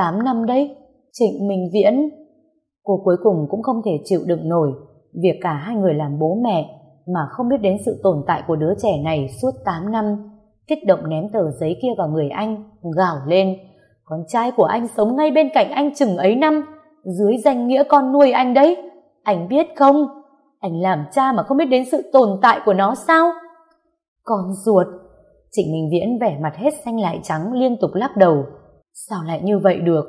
8 năm đấy. Trịnh Minh Viễn. Cô cuối cùng cũng không thể chịu đựng nổi việc cả hai người làm bố mẹ mà không biết đến sự tồn tại của đứa trẻ này suốt 8 năm. Kích động ném tờ giấy kia vào người anh, gào lên. Con trai của anh sống ngay bên cạnh anh chừng ấy năm, dưới danh nghĩa con nuôi anh đấy. Anh biết không? Anh làm cha mà không biết đến sự tồn tại của nó sao? Con ruột. Trịnh Minh Viễn vẻ mặt hết xanh lại trắng liên tục lắc đầu. Sao lại như vậy được?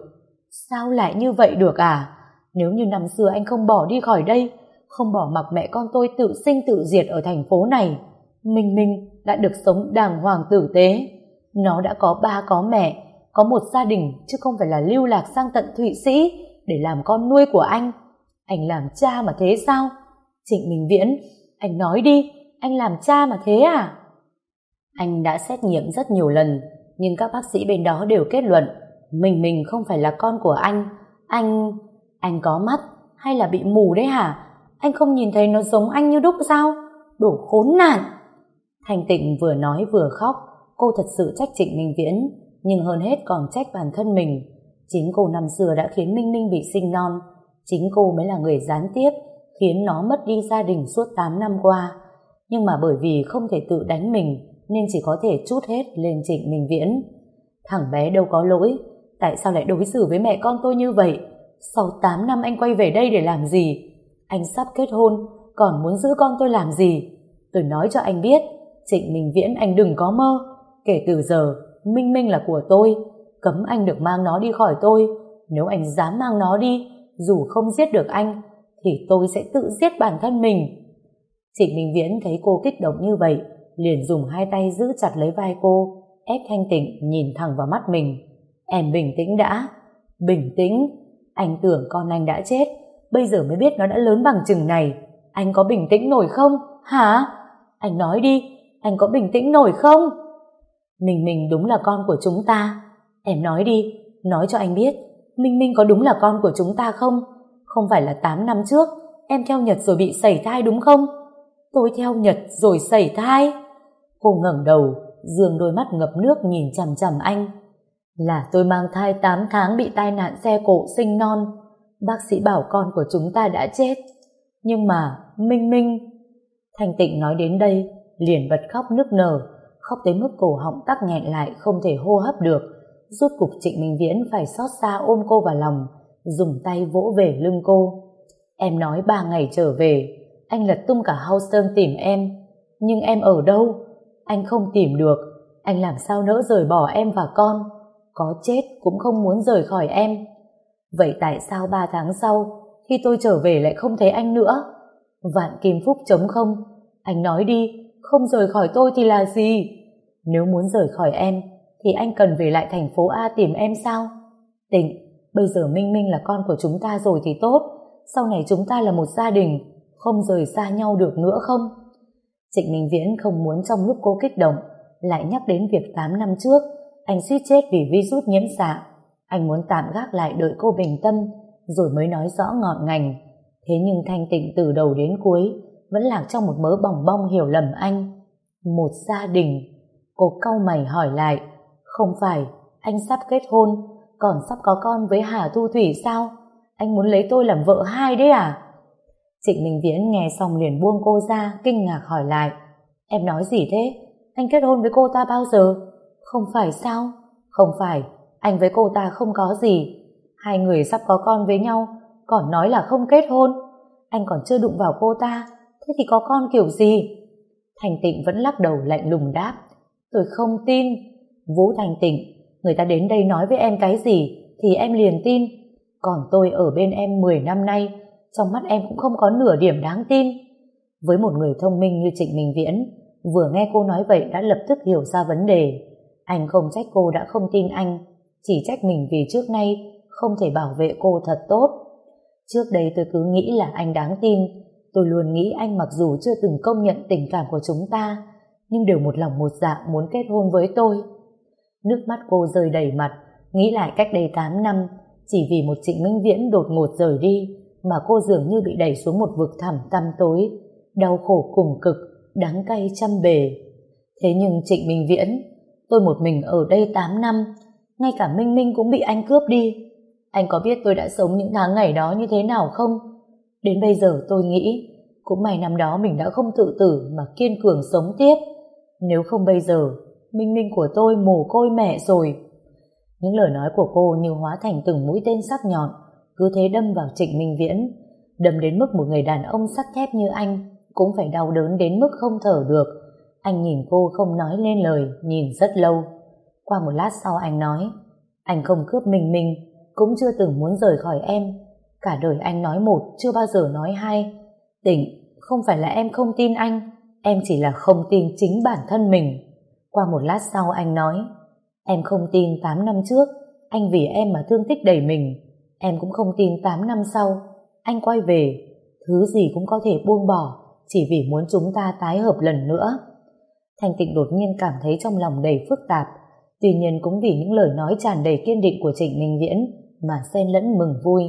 Sao lại như vậy được à? Nếu như năm xưa anh không bỏ đi khỏi đây, không bỏ mặc mẹ con tôi tự sinh tự diệt ở thành phố này, Minh Minh đã được sống đàng hoàng tử tế. Nó đã có ba có mẹ, có một gia đình chứ không phải là lưu lạc sang tận Thụy Sĩ để làm con nuôi của anh. Anh làm cha mà thế sao? Trịnh Minh Viễn, anh nói đi, anh làm cha mà thế à? Anh đã xét nghiệm rất nhiều lần, nhưng các bác sĩ bên đó đều kết luận mình mình không phải là con của anh. Anh... anh có mắt hay là bị mù đấy hả? Anh không nhìn thấy nó giống anh như đúc sao? đủ khốn nạn! Thành tịnh vừa nói vừa khóc, cô thật sự trách Trịnh Minh Viễn, nhưng hơn hết còn trách bản thân mình. Chính cô năm xưa đã khiến Minh Minh bị sinh non, chính cô mới là người gián tiếp, khiến nó mất đi gia đình suốt 8 năm qua. Nhưng mà bởi vì không thể tự đánh mình, nên chỉ có thể chút hết lên Trịnh Minh Viễn. Thằng bé đâu có lỗi, tại sao lại đối xử với mẹ con tôi như vậy? Sau 8 năm anh quay về đây để làm gì? Anh sắp kết hôn, còn muốn giữ con tôi làm gì? Tôi nói cho anh biết, Trịnh Minh Viễn anh đừng có mơ. Kể từ giờ, Minh Minh là của tôi, cấm anh được mang nó đi khỏi tôi. Nếu anh dám mang nó đi, dù không giết được anh, thì tôi sẽ tự giết bản thân mình. Trịnh Minh Viễn thấy cô kích động như vậy, liền dùng hai tay giữ chặt lấy vai cô, ép thanh tịnh nhìn thẳng vào mắt mình. Em bình tĩnh đã. Bình tĩnh? Anh tưởng con anh đã chết, bây giờ mới biết nó đã lớn bằng chừng này. Anh có bình tĩnh nổi không? Hả? Anh nói đi, anh có bình tĩnh nổi không? Mình mình đúng là con của chúng ta. Em nói đi, nói cho anh biết, Minh Minh có đúng là con của chúng ta không? Không phải là 8 năm trước, em theo Nhật rồi bị sẩy thai đúng không? Tôi theo Nhật rồi sẩy thai. Cô ngẩng đầu, dường đôi mắt ngập nước nhìn chằm chằm anh. Là tôi mang thai 8 tháng bị tai nạn xe cộ sinh non. Bác sĩ bảo con của chúng ta đã chết. Nhưng mà, Minh Minh... Thanh Tịnh nói đến đây, liền bật khóc nức nở, khóc tới mức cổ họng tắc nghẹn lại không thể hô hấp được. Rút cục Trịnh Minh Viễn phải xót xa ôm cô vào lòng, dùng tay vỗ về lưng cô. Em nói ba ngày trở về, anh lật tung cả Houston tìm em. Nhưng em ở đâu? Anh không tìm được. Anh làm sao nỡ rời bỏ em và con? Có chết cũng không muốn rời khỏi em. Vậy tại sao ba tháng sau, khi tôi trở về lại không thấy anh nữa? Vạn Kim Phúc chống không. Anh nói đi, không rời khỏi tôi thì là gì? Nếu muốn rời khỏi em, thì anh cần về lại thành phố A tìm em sao? Tịnh, bây giờ Minh Minh là con của chúng ta rồi thì tốt. Sau này chúng ta là một gia đình, không rời xa nhau được nữa không? Trịnh Minh Viễn không muốn trong lúc cô kích động, lại nhắc đến việc 8 năm trước, anh suýt chết vì virus nhiễm xạ. Anh muốn tạm gác lại đợi cô bình tâm, rồi mới nói rõ ngọn ngành. Thế nhưng thanh tịnh từ đầu đến cuối, vẫn lạc trong một mớ bòng bong hiểu lầm anh. Một gia đình. Cô cau mày hỏi lại, không phải, anh sắp kết hôn, còn sắp có con với Hà Thu Thủy sao? Anh muốn lấy tôi làm vợ hai đấy à? Trịnh Minh Viễn nghe xong liền buông cô ra, kinh ngạc hỏi lại. Em nói gì thế? Anh kết hôn với cô ta bao giờ? Không phải sao? Không phải, anh với cô ta không có gì. Hai người sắp có con với nhau, còn nói là không kết hôn. Anh còn chưa đụng vào cô ta, thế thì có con kiểu gì? Thành Tịnh vẫn lắc đầu lạnh lùng đáp. Tôi không tin. Vũ Thành Tịnh, người ta đến đây nói với em cái gì, thì em liền tin. Còn tôi ở bên em 10 năm nay, trong mắt em cũng không có nửa điểm đáng tin. Với một người thông minh như Trịnh Minh Viễn, vừa nghe cô nói vậy đã lập tức hiểu ra vấn đề. Anh không trách cô đã không tin anh, chỉ trách mình vì trước nay không thể bảo vệ cô thật tốt. Trước đây tôi cứ nghĩ là anh đáng tin, tôi luôn nghĩ anh mặc dù chưa từng công nhận tình cảm của chúng ta, nhưng đều một lòng một dạ muốn kết hôn với tôi. Nước mắt cô rơi đầy mặt, nghĩ lại cách đây 8 năm, chỉ vì một trịnh minh viễn đột ngột rời đi, mà cô dường như bị đẩy xuống một vực thẳm tăm tối, đau khổ cùng cực, đắng cay trăm bề. Thế nhưng Trịnh Minh Viễn, tôi một mình ở đây 8 năm, ngay cả Minh Minh cũng bị anh cướp đi. Anh có biết tôi đã sống những tháng ngày đó như thế nào không? Đến bây giờ tôi nghĩ, cũng may năm đó mình đã không tự tử mà kiên cường sống tiếp. Nếu không bây giờ, Minh Minh của tôi mồ côi mẹ rồi. Những lời nói của cô như hóa thành từng mũi tên sắc nhọn, cứ thế đâm vào Trịnh Minh Viễn, đâm đến mức một người đàn ông sắt thép như anh cũng phải đau đớn đến mức không thở được. Anh nhìn cô không nói lên lời, nhìn rất lâu. Qua một lát sau anh nói, anh không cướp mình mình cũng chưa từng muốn rời khỏi em. Cả đời anh nói một, chưa bao giờ nói hai. Tỉnh, không phải là em không tin anh, em chỉ là không tin chính bản thân mình. Qua một lát sau anh nói, em không tin 8 năm trước, anh vì em mà thương tích đầy mình. Em cũng không tin 8 năm sau, anh quay về, thứ gì cũng có thể buông bỏ, chỉ vì muốn chúng ta tái hợp lần nữa. Thanh Tịnh đột nhiên cảm thấy trong lòng đầy phức tạp, tuy nhiên cũng vì những lời nói tràn đầy kiên định của Trịnh Minh Viễn mà xen lẫn mừng vui.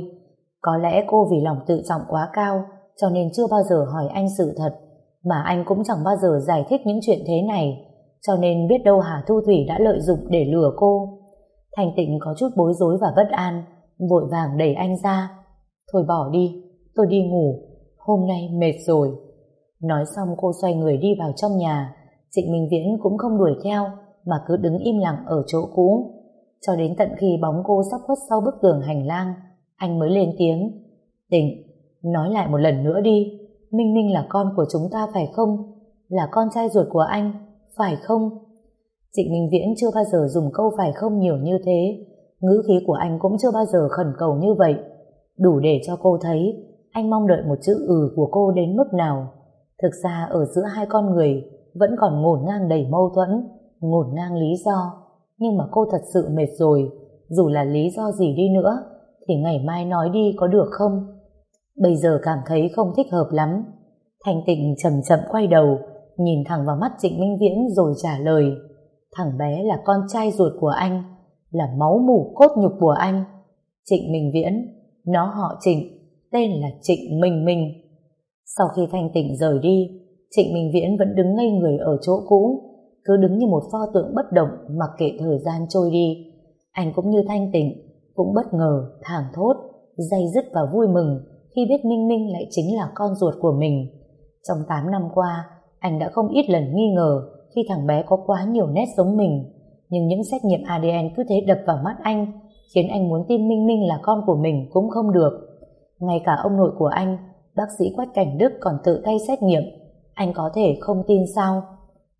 Có lẽ cô vì lòng tự trọng quá cao, cho nên chưa bao giờ hỏi anh sự thật, mà anh cũng chẳng bao giờ giải thích những chuyện thế này, cho nên biết đâu Hà Thu Thủy đã lợi dụng để lừa cô. Thành tịnh có chút bối rối và bất an, vội vàng đẩy anh ra. Thôi bỏ đi, tôi đi ngủ, hôm nay mệt rồi. Nói xong cô xoay người đi vào trong nhà, Trịnh Minh Viễn cũng không đuổi theo, mà cứ đứng im lặng ở chỗ cũ. Cho đến tận khi bóng cô sắp khuất sau bức tường hành lang, anh mới lên tiếng. Tịnh, nói lại một lần nữa đi, Minh Minh là con của chúng ta phải không? Là con trai ruột của anh, phải không? Trịnh Minh Viễn chưa bao giờ dùng câu phải không nhiều như thế, ngữ khí của anh cũng chưa bao giờ khẩn cầu như vậy. Đủ để cho cô thấy anh mong đợi một chữ ừ của cô đến mức nào. Thực ra ở giữa hai con người vẫn còn ngổn ngang đầy mâu thuẫn, ngổn ngang lý do. Nhưng mà cô thật sự mệt rồi, dù là lý do gì đi nữa, thì ngày mai nói đi có được không? Bây giờ cảm thấy không thích hợp lắm. Thành tịnh chậm chậm quay đầu, nhìn thẳng vào mắt Trịnh Minh Viễn rồi trả lời. Thằng bé là con trai ruột của anh, là máu mủ cốt nhục của anh. Trịnh Minh Viễn, nó họ Trịnh, tên là Trịnh Minh Minh. Sau khi Thanh Tịnh rời đi, Trịnh Minh Viễn vẫn đứng ngây người ở chỗ cũ, cứ đứng như một pho tượng bất động mặc kệ thời gian trôi đi. Anh cũng như Thanh Tịnh, cũng bất ngờ, thảng thốt, day dứt và vui mừng khi biết Minh Minh lại chính là con ruột của mình. Trong 8 năm qua, anh đã không ít lần nghi ngờ khi thằng bé có quá nhiều nét giống mình. Nhưng những xét nghiệm ADN cứ thế đập vào mắt anh, khiến anh muốn tin Minh Minh là con của mình cũng không được. Ngay cả ông nội của anh, bác sĩ Quách Cảnh Đức còn tự tay xét nghiệm. Anh có thể không tin sao?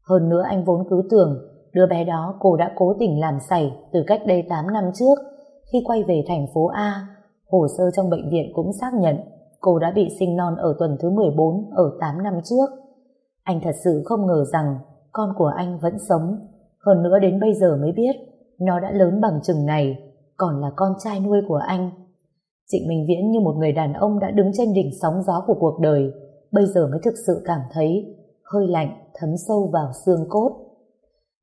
Hơn nữa anh vốn cứ tưởng đứa bé đó cô đã cố tình làm sảy từ cách đây 8 năm trước. Khi quay về thành phố A, hồ sơ trong bệnh viện cũng xác nhận cô đã bị sinh non ở tuần thứ 14 ở 8 năm trước. Anh thật sự không ngờ rằng con của anh vẫn sống. Hơn nữa đến bây giờ mới biết nó đã lớn bằng chừng này, còn là con trai nuôi của anh. Trịnh Minh Viễn như một người đàn ông đã đứng trên đỉnh sóng gió của cuộc đời, bây giờ mới thực sự cảm thấy hơi lạnh thấm sâu vào xương cốt.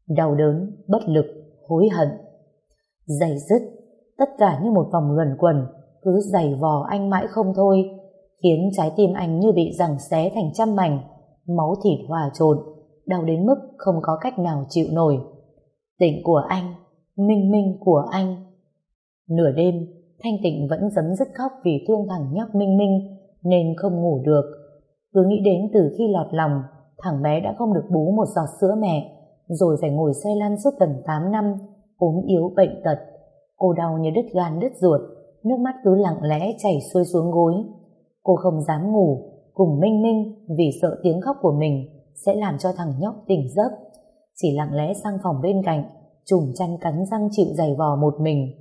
Đau đớn, bất lực, hối hận. Dày dứt, tất cả như một vòng luẩn quẩn, cứ dày vò anh mãi không thôi, khiến trái tim anh như bị giằng xé thành trăm mảnh, máu thịt hòa trộn, đau đến mức không có cách nào chịu nổi. Tỉnh của anh, minh minh của anh. Nửa đêm, Thanh Tịnh vẫn dấm dứt khóc vì thương thằng nhóc Minh Minh nên không ngủ được. Cứ nghĩ đến từ khi lọt lòng, thằng bé đã không được bú một giọt sữa mẹ, rồi phải ngồi xe lăn suốt gần 8 năm, ốm yếu bệnh tật. Cô đau như đứt gan đứt ruột, nước mắt cứ lặng lẽ chảy xuôi xuống gối. Cô không dám ngủ cùng Minh Minh vì sợ tiếng khóc của mình sẽ làm cho thằng nhóc tỉnh giấc. Chỉ lặng lẽ sang phòng bên cạnh, trùm chăn cắn răng chịu giày vò một mình.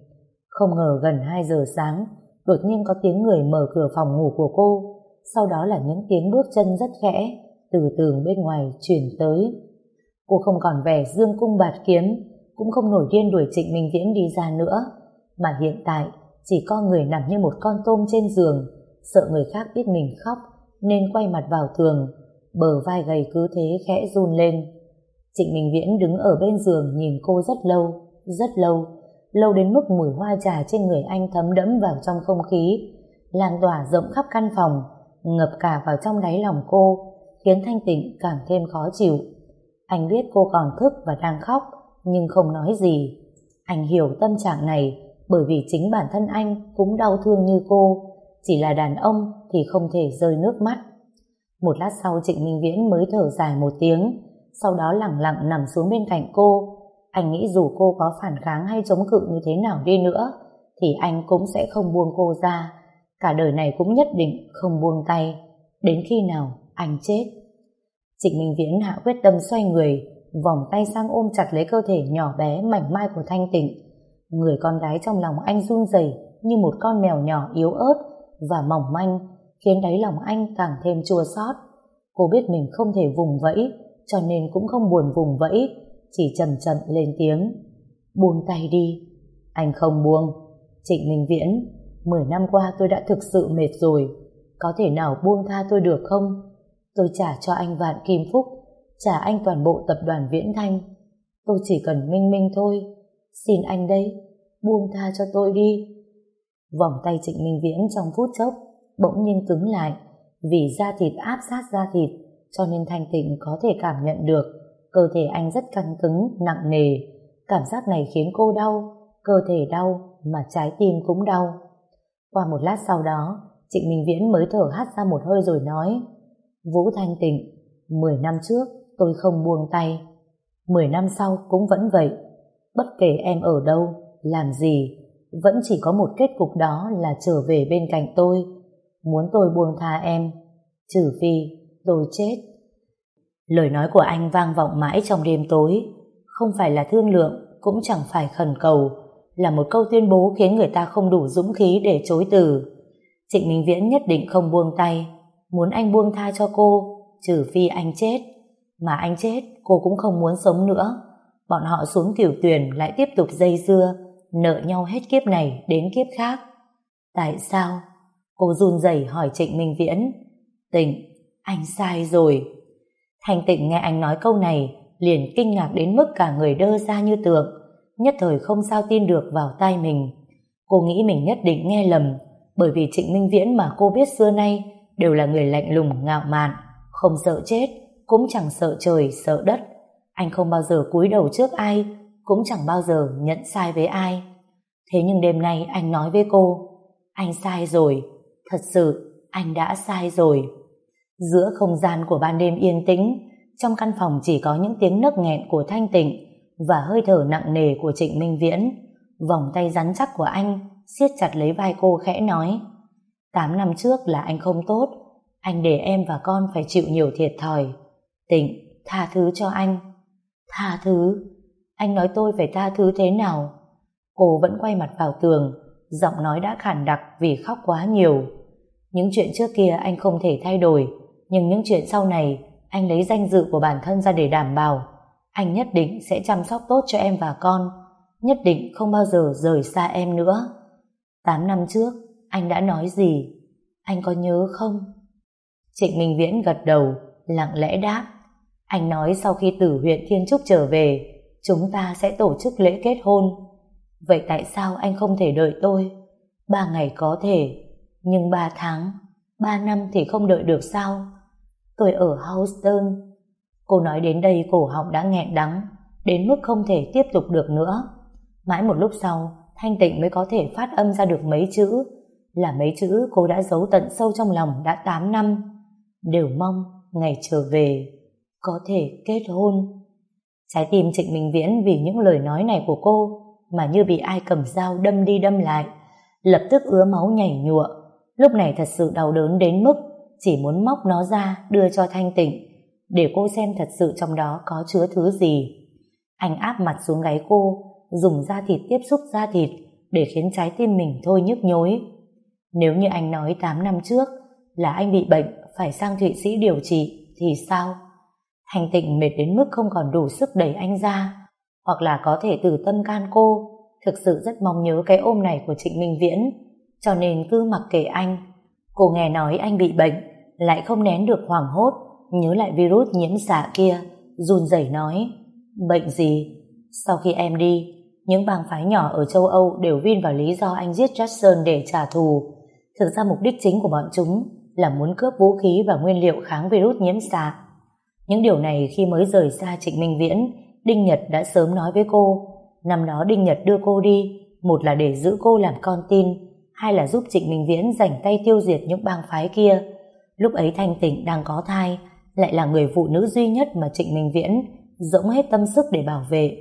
Không ngờ gần 2 giờ sáng, đột nhiên có tiếng người mở cửa phòng ngủ của cô, sau đó là những tiếng bước chân rất khẽ, từ tường bên ngoài chuyển tới. Cô không còn vẻ dương cung bạt kiếm, cũng không nổi điên đuổi Trịnh Minh Viễn đi ra nữa, mà hiện tại chỉ có người nằm như một con tôm trên giường, sợ người khác biết mình khóc nên quay mặt vào tường, bờ vai gầy cứ thế khẽ run lên. Trịnh Minh Viễn đứng ở bên giường nhìn cô rất lâu, rất lâu, lâu đến mức mùi hoa trà trên người anh thấm đẫm vào trong không khí, lan tỏa rộng khắp căn phòng, ngập cả vào trong đáy lòng cô, khiến Thanh Tịnh càng thêm khó chịu. Anh biết cô còn thức và đang khóc, nhưng không nói gì. Anh hiểu tâm trạng này bởi vì chính bản thân anh cũng đau thương như cô. Chỉ là đàn ông thì không thể rơi nước mắt. Một lát sau Trịnh Minh Viễn mới thở dài một tiếng, sau đó lặng lặng nằm xuống bên cạnh cô. Anh nghĩ dù cô có phản kháng hay chống cự như thế nào đi nữa, thì anh cũng sẽ không buông cô ra. Cả đời này cũng nhất định không buông tay. Đến khi nào anh chết. Trịnh Minh Viễn hạ quyết tâm xoay người, vòng tay sang ôm chặt lấy cơ thể nhỏ bé mảnh mai của Thanh Tịnh. Người con gái trong lòng anh run rẩy như một con mèo nhỏ yếu ớt và mỏng manh, khiến đáy lòng anh càng thêm chua xót. Cô biết mình không thể vùng vẫy, cho nên cũng không buồn vùng vẫy, chỉ chậm chậm lên tiếng. Buông tay đi. Anh không buông. Trịnh Minh Viễn, 10 năm qua tôi đã thực sự mệt rồi. Có thể nào buông tha tôi được không? Tôi trả cho anh vạn kim phúc, trả anh toàn bộ tập đoàn Viễn Thanh. Tôi chỉ cần minh minh thôi. Xin anh đây, buông tha cho tôi đi. Vòng tay Trịnh Minh Viễn trong phút chốc bỗng nhiên cứng lại vì da thịt áp sát da thịt cho nên Thanh Tịnh có thể cảm nhận được cơ thể anh rất căng cứng, nặng nề. Cảm giác này khiến cô đau, cơ thể đau mà trái tim cũng đau. Qua một lát sau đó, Trịnh Minh Viễn mới thở hắt ra một hơi rồi nói Vũ Thanh Tịnh, 10 năm trước tôi không buông tay. 10 năm sau cũng vẫn vậy. Bất kể em ở đâu, làm gì, vẫn chỉ có một kết cục đó là trở về bên cạnh tôi. Muốn tôi buông tha em, trừ phi tôi chết. Lời nói của anh vang vọng mãi trong đêm tối, không phải là thương lượng, cũng chẳng phải khẩn cầu, là một câu tuyên bố khiến người ta không đủ dũng khí để chối từ. Trịnh Minh Viễn nhất định không buông tay, muốn anh buông tha cho cô, trừ phi anh chết. Mà anh chết, cô cũng không muốn sống nữa. Bọn họ xuống tiểu tuyển lại tiếp tục dây dưa, nợ nhau hết kiếp này đến kiếp khác. Tại sao? Cô run rẩy hỏi Trịnh Minh Viễn. Tịnh, anh sai rồi. Thành tịnh nghe anh nói câu này, liền kinh ngạc đến mức cả người đơ ra như tượng, nhất thời không sao tin được vào tai mình. Cô nghĩ mình nhất định nghe lầm, bởi vì Trịnh Minh Viễn mà cô biết xưa nay đều là người lạnh lùng ngạo mạn, không sợ chết, cũng chẳng sợ trời, sợ đất. Anh không bao giờ cúi đầu trước ai, cũng chẳng bao giờ nhận sai với ai. Thế nhưng đêm nay anh nói với cô, anh sai rồi, thật sự anh đã sai rồi. Giữa không gian của ban đêm yên tĩnh, trong căn phòng chỉ có những tiếng nấc nghẹn của Thanh Tịnh và hơi thở nặng nề của Trịnh Minh Viễn. Vòng tay rắn chắc của anh siết chặt lấy vai cô khẽ nói Tám năm trước là anh không tốt, anh để em và con phải chịu nhiều thiệt thòi. Tịnh, tha thứ cho anh. Tha thứ? Anh nói tôi phải tha thứ thế nào? Cô vẫn quay mặt vào tường, giọng nói đã khản đặc vì khóc quá nhiều. Những chuyện trước kia anh không thể thay đổi, nhưng những chuyện sau này anh lấy danh dự của bản thân ra để đảm bảo. Anh nhất định sẽ chăm sóc tốt cho em và con nhất định không bao giờ rời xa em nữa. Tám năm trước anh đã nói gì? Anh có nhớ không? Trịnh minh viễn gật đầu lặng lẽ đáp. Anh nói sau khi tử huyện thiên trúc trở về chúng ta sẽ tổ chức lễ kết hôn. Vậy tại sao anh không thể đợi tôi? Ba ngày có thể nhưng ba tháng ba năm thì không đợi được sao tôi ở Houston. Cô nói đến đây cổ họng đã nghẹn đắng, đến mức không thể tiếp tục được nữa. Mãi một lúc sau, Thanh Tịnh mới có thể phát âm ra được mấy chữ, là mấy chữ cô đã giấu tận sâu trong lòng đã 8 năm. Đều mong ngày trở về, có thể kết hôn. Trái tim Trịnh Minh Viễn vì những lời nói này của cô mà như bị ai cầm dao đâm đi đâm lại, lập tức ứa máu nhảy nhụa. Lúc này thật sự đau đớn đến mức chỉ muốn móc nó ra đưa cho Thanh Tịnh để cô xem thật sự trong đó có chứa thứ gì. Anh áp mặt xuống gáy cô, dùng da thịt tiếp xúc da thịt để khiến trái tim mình thôi nhức nhối. Nếu như anh nói 8 năm trước là anh bị bệnh phải sang Thụy Sĩ điều trị thì sao? Thanh Tịnh mệt đến mức không còn đủ sức đẩy anh ra hoặc là có thể từ tâm can cô thực sự rất mong nhớ cái ôm này của Trịnh Minh Viễn cho nên cứ mặc kệ anh Cô nghe nói anh bị bệnh, lại không nén được hoảng hốt, nhớ lại virus nhiễm xạ kia, run rẩy nói, bệnh gì? Sau khi em đi, những bang phái nhỏ ở châu Âu đều vin vào lý do anh giết Jackson để trả thù. Thực ra mục đích chính của bọn chúng là muốn cướp vũ khí và nguyên liệu kháng virus nhiễm xạ. Những điều này khi mới rời xa Trịnh Minh Viễn, Đinh Nhật đã sớm nói với cô, Năm đó Đinh Nhật đưa cô đi, một là để giữ cô làm con tin, hay là giúp Trịnh Minh Viễn rảnh tay tiêu diệt những bang phái kia. Lúc ấy Thanh Tịnh đang có thai, lại là người phụ nữ duy nhất mà Trịnh Minh Viễn dũng hết tâm sức để bảo vệ,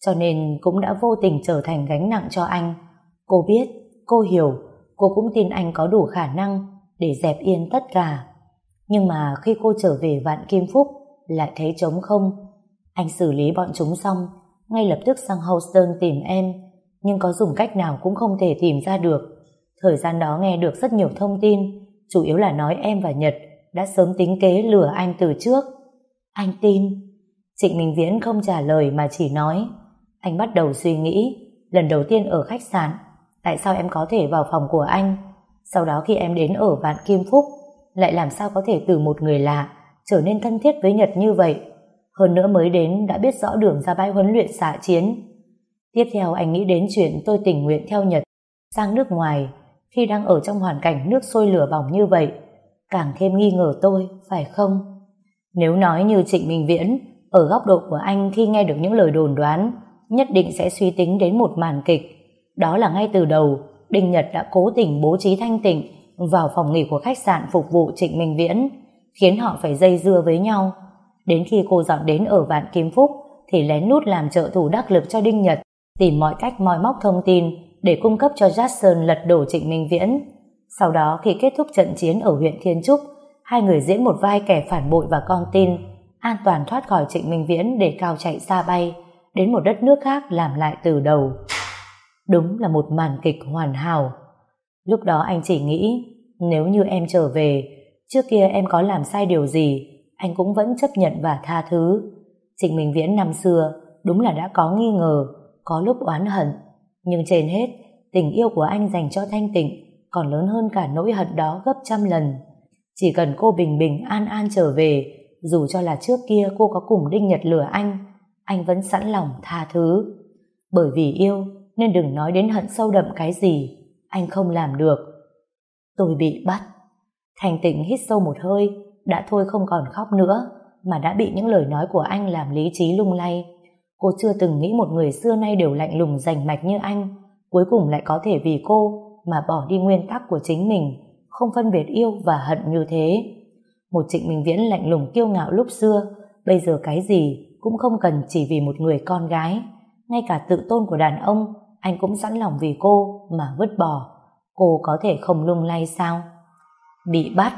cho nên cũng đã vô tình trở thành gánh nặng cho anh. Cô biết, cô hiểu, cô cũng tin anh có đủ khả năng để dẹp yên tất cả. Nhưng mà khi cô trở về Vạn Kim Phúc, lại thấy trống không. Anh xử lý bọn chúng xong, ngay lập tức sang Houston tìm em, nhưng có dùng cách nào cũng không thể tìm ra được. Thời gian đó nghe được rất nhiều thông tin, chủ yếu là nói em và Nhật đã sớm tính kế lừa anh từ trước. Anh tin. Trịnh Minh Viễn không trả lời mà chỉ nói. Anh bắt đầu suy nghĩ, lần đầu tiên ở khách sạn, tại sao em có thể vào phòng của anh? Sau đó khi em đến ở Vạn Kim Phúc, lại làm sao có thể từ một người lạ trở nên thân thiết với Nhật như vậy? Hơn nữa mới đến đã biết rõ đường ra bãi huấn luyện xạ chiến. Tiếp theo anh nghĩ đến chuyện tôi tình nguyện theo Nhật sang nước ngoài khi đang ở trong hoàn cảnh nước sôi lửa bỏng như vậy càng thêm nghi ngờ tôi, phải không? Nếu nói như Trịnh Minh Viễn, ở góc độ của anh khi nghe được những lời đồn đoán, nhất định sẽ suy tính đến một màn kịch. Đó là ngay từ đầu, Đinh Nhật đã cố tình bố trí thanh tịnh vào phòng nghỉ của khách sạn phục vụ Trịnh Minh Viễn, khiến họ phải dây dưa với nhau. Đến khi cô dọn đến ở Vạn Kim Phúc, thì lén nút làm trợ thủ đắc lực cho Đinh Nhật, tìm mọi cách moi móc thông tin để cung cấp cho Jackson lật đổ Trịnh Minh Viễn. Sau đó khi kết thúc trận chiến ở huyện Thiên Trúc, hai người diễn một vai kẻ phản bội và con tin, an toàn thoát khỏi Trịnh Minh Viễn để cao chạy xa bay, đến một đất nước khác làm lại từ đầu. Đúng là một màn kịch hoàn hảo. Lúc đó anh chỉ nghĩ, nếu như em trở về, trước kia em có làm sai điều gì, anh cũng vẫn chấp nhận và tha thứ. Trịnh Minh Viễn năm xưa đúng là đã có nghi ngờ, có lúc oán hận, nhưng trên hết, tình yêu của anh dành cho Thanh Tịnh còn lớn hơn cả nỗi hận đó gấp trăm lần. Chỉ cần cô bình bình an an trở về, dù cho là trước kia cô có cùng Đinh Nhật lừa anh, anh vẫn sẵn lòng tha thứ. Bởi vì yêu, nên đừng nói đến hận sâu đậm cái gì, anh không làm được. Tôi bị bắt. Thành tịnh hít sâu một hơi, đã thôi không còn khóc nữa, mà đã bị những lời nói của anh làm lý trí lung lay. Cô chưa từng nghĩ một người xưa nay đều lạnh lùng rành mạch như anh, cuối cùng lại có thể vì cô mà bỏ đi nguyên tắc của chính mình, không phân biệt yêu và hận như thế. Một trịnh minh viễn lạnh lùng kiêu ngạo lúc xưa, bây giờ cái gì cũng không cần chỉ vì một người con gái. Ngay cả tự tôn của đàn ông, anh cũng sẵn lòng vì cô mà vứt bỏ. Cô có thể không lung lay sao? Bị bắt?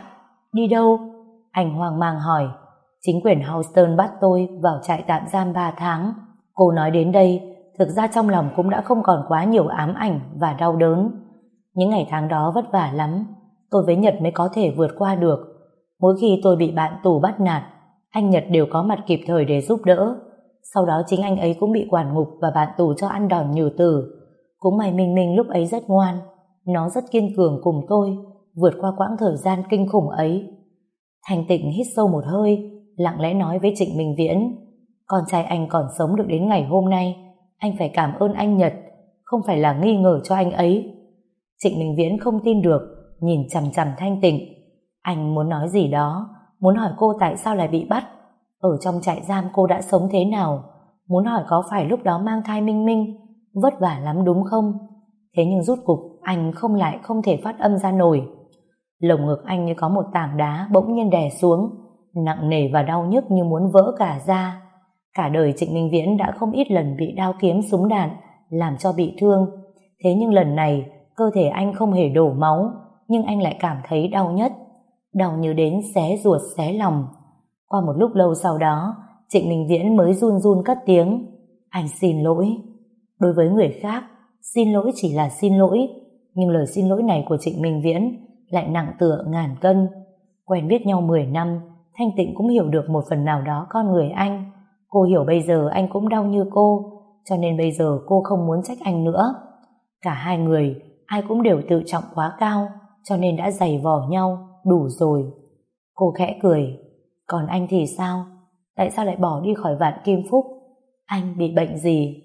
Đi đâu? Anh hoang mang hỏi. Chính quyền Houston bắt tôi vào trại tạm giam 3 tháng. Cô nói đến đây, thực ra trong lòng cũng đã không còn quá nhiều ám ảnh và đau đớn. Những ngày tháng đó vất vả lắm, tôi với Nhật mới có thể vượt qua được. Mỗi khi tôi bị bạn tù bắt nạt, anh Nhật đều có mặt kịp thời để giúp đỡ. Sau đó chính anh ấy cũng bị quản ngục và bạn tù cho ăn đòn nhiều tử. Cũng may Minh Minh lúc ấy rất ngoan, nó rất kiên cường cùng tôi, vượt qua quãng thời gian kinh khủng ấy. Thành tịnh hít sâu một hơi, lặng lẽ nói với Trịnh Minh Viễn, con trai anh còn sống được đến ngày hôm nay, anh phải cảm ơn anh Nhật, không phải là nghi ngờ cho anh ấy. Trịnh Minh Viễn không tin được, nhìn chằm chằm thanh tịnh. Anh muốn nói gì đó, muốn hỏi cô tại sao lại bị bắt. Ở trong trại giam cô đã sống thế nào? Muốn hỏi có phải lúc đó mang thai Minh Minh, vất vả lắm đúng không? Thế nhưng rút cục, anh không lại không thể phát âm ra nổi. Lồng ngực anh như có một tảng đá bỗng nhiên đè xuống, nặng nề và đau nhức như muốn vỡ cả ra. Cả đời Trịnh Minh Viễn đã không ít lần bị đao kiếm súng đạn, làm cho bị thương. Thế nhưng lần này, cơ thể anh không hề đổ máu, nhưng anh lại cảm thấy đau nhất. Đau như đến xé ruột xé lòng. Qua một lúc lâu sau đó, Trịnh Minh Viễn mới run run cất tiếng. Anh xin lỗi. Đối với người khác, xin lỗi chỉ là xin lỗi, nhưng lời xin lỗi này của Trịnh Minh Viễn lại nặng tựa ngàn cân. Quen biết nhau 10 năm, Thanh Tịnh cũng hiểu được một phần nào đó con người anh. Cô hiểu bây giờ anh cũng đau như cô, cho nên bây giờ cô không muốn trách anh nữa. Cả hai người ai cũng đều tự trọng quá cao, cho nên đã giày vò nhau, đủ rồi. Cô khẽ cười, còn anh thì sao? Tại sao lại bỏ đi khỏi vạn kim phúc? Anh bị bệnh gì?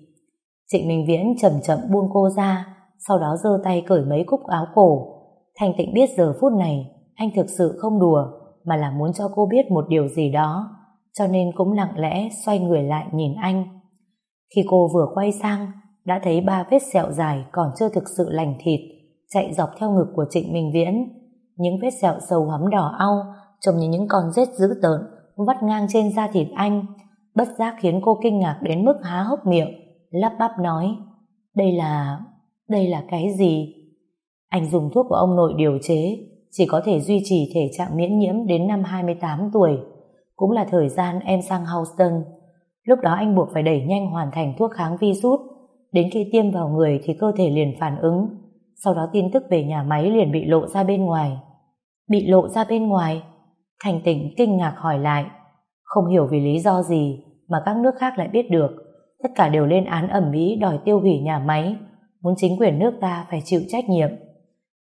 Trịnh Minh Viễn chậm chậm buông cô ra, sau đó giơ tay cởi mấy cúc áo cổ. Thành tịnh biết giờ phút này, anh thực sự không đùa, mà là muốn cho cô biết một điều gì đó, cho nên cũng lặng lẽ xoay người lại nhìn anh. Khi cô vừa quay sang, đã thấy ba vết sẹo dài còn chưa thực sự lành thịt, chạy dọc theo ngực của Trịnh Minh Viễn. Những vết sẹo sâu hắm đỏ au, trông như những con rết dữ tợn, vắt ngang trên da thịt anh, bất giác khiến cô kinh ngạc đến mức há hốc miệng, lắp bắp nói, đây là... đây là cái gì? Anh dùng thuốc của ông nội điều chế, chỉ có thể duy trì thể trạng miễn nhiễm đến năm 28 tuổi, cũng là thời gian em sang Houston. Lúc đó anh buộc phải đẩy nhanh hoàn thành thuốc kháng virus, đến khi tiêm vào người thì cơ thể liền phản ứng, sau đó tin tức về nhà máy liền bị lộ ra bên ngoài. Bị lộ ra bên ngoài? Thành tỉnh kinh ngạc hỏi lại, không hiểu vì lý do gì mà các nước khác lại biết được, tất cả đều lên án ẩm ý đòi tiêu hủy nhà máy, muốn chính quyền nước ta phải chịu trách nhiệm.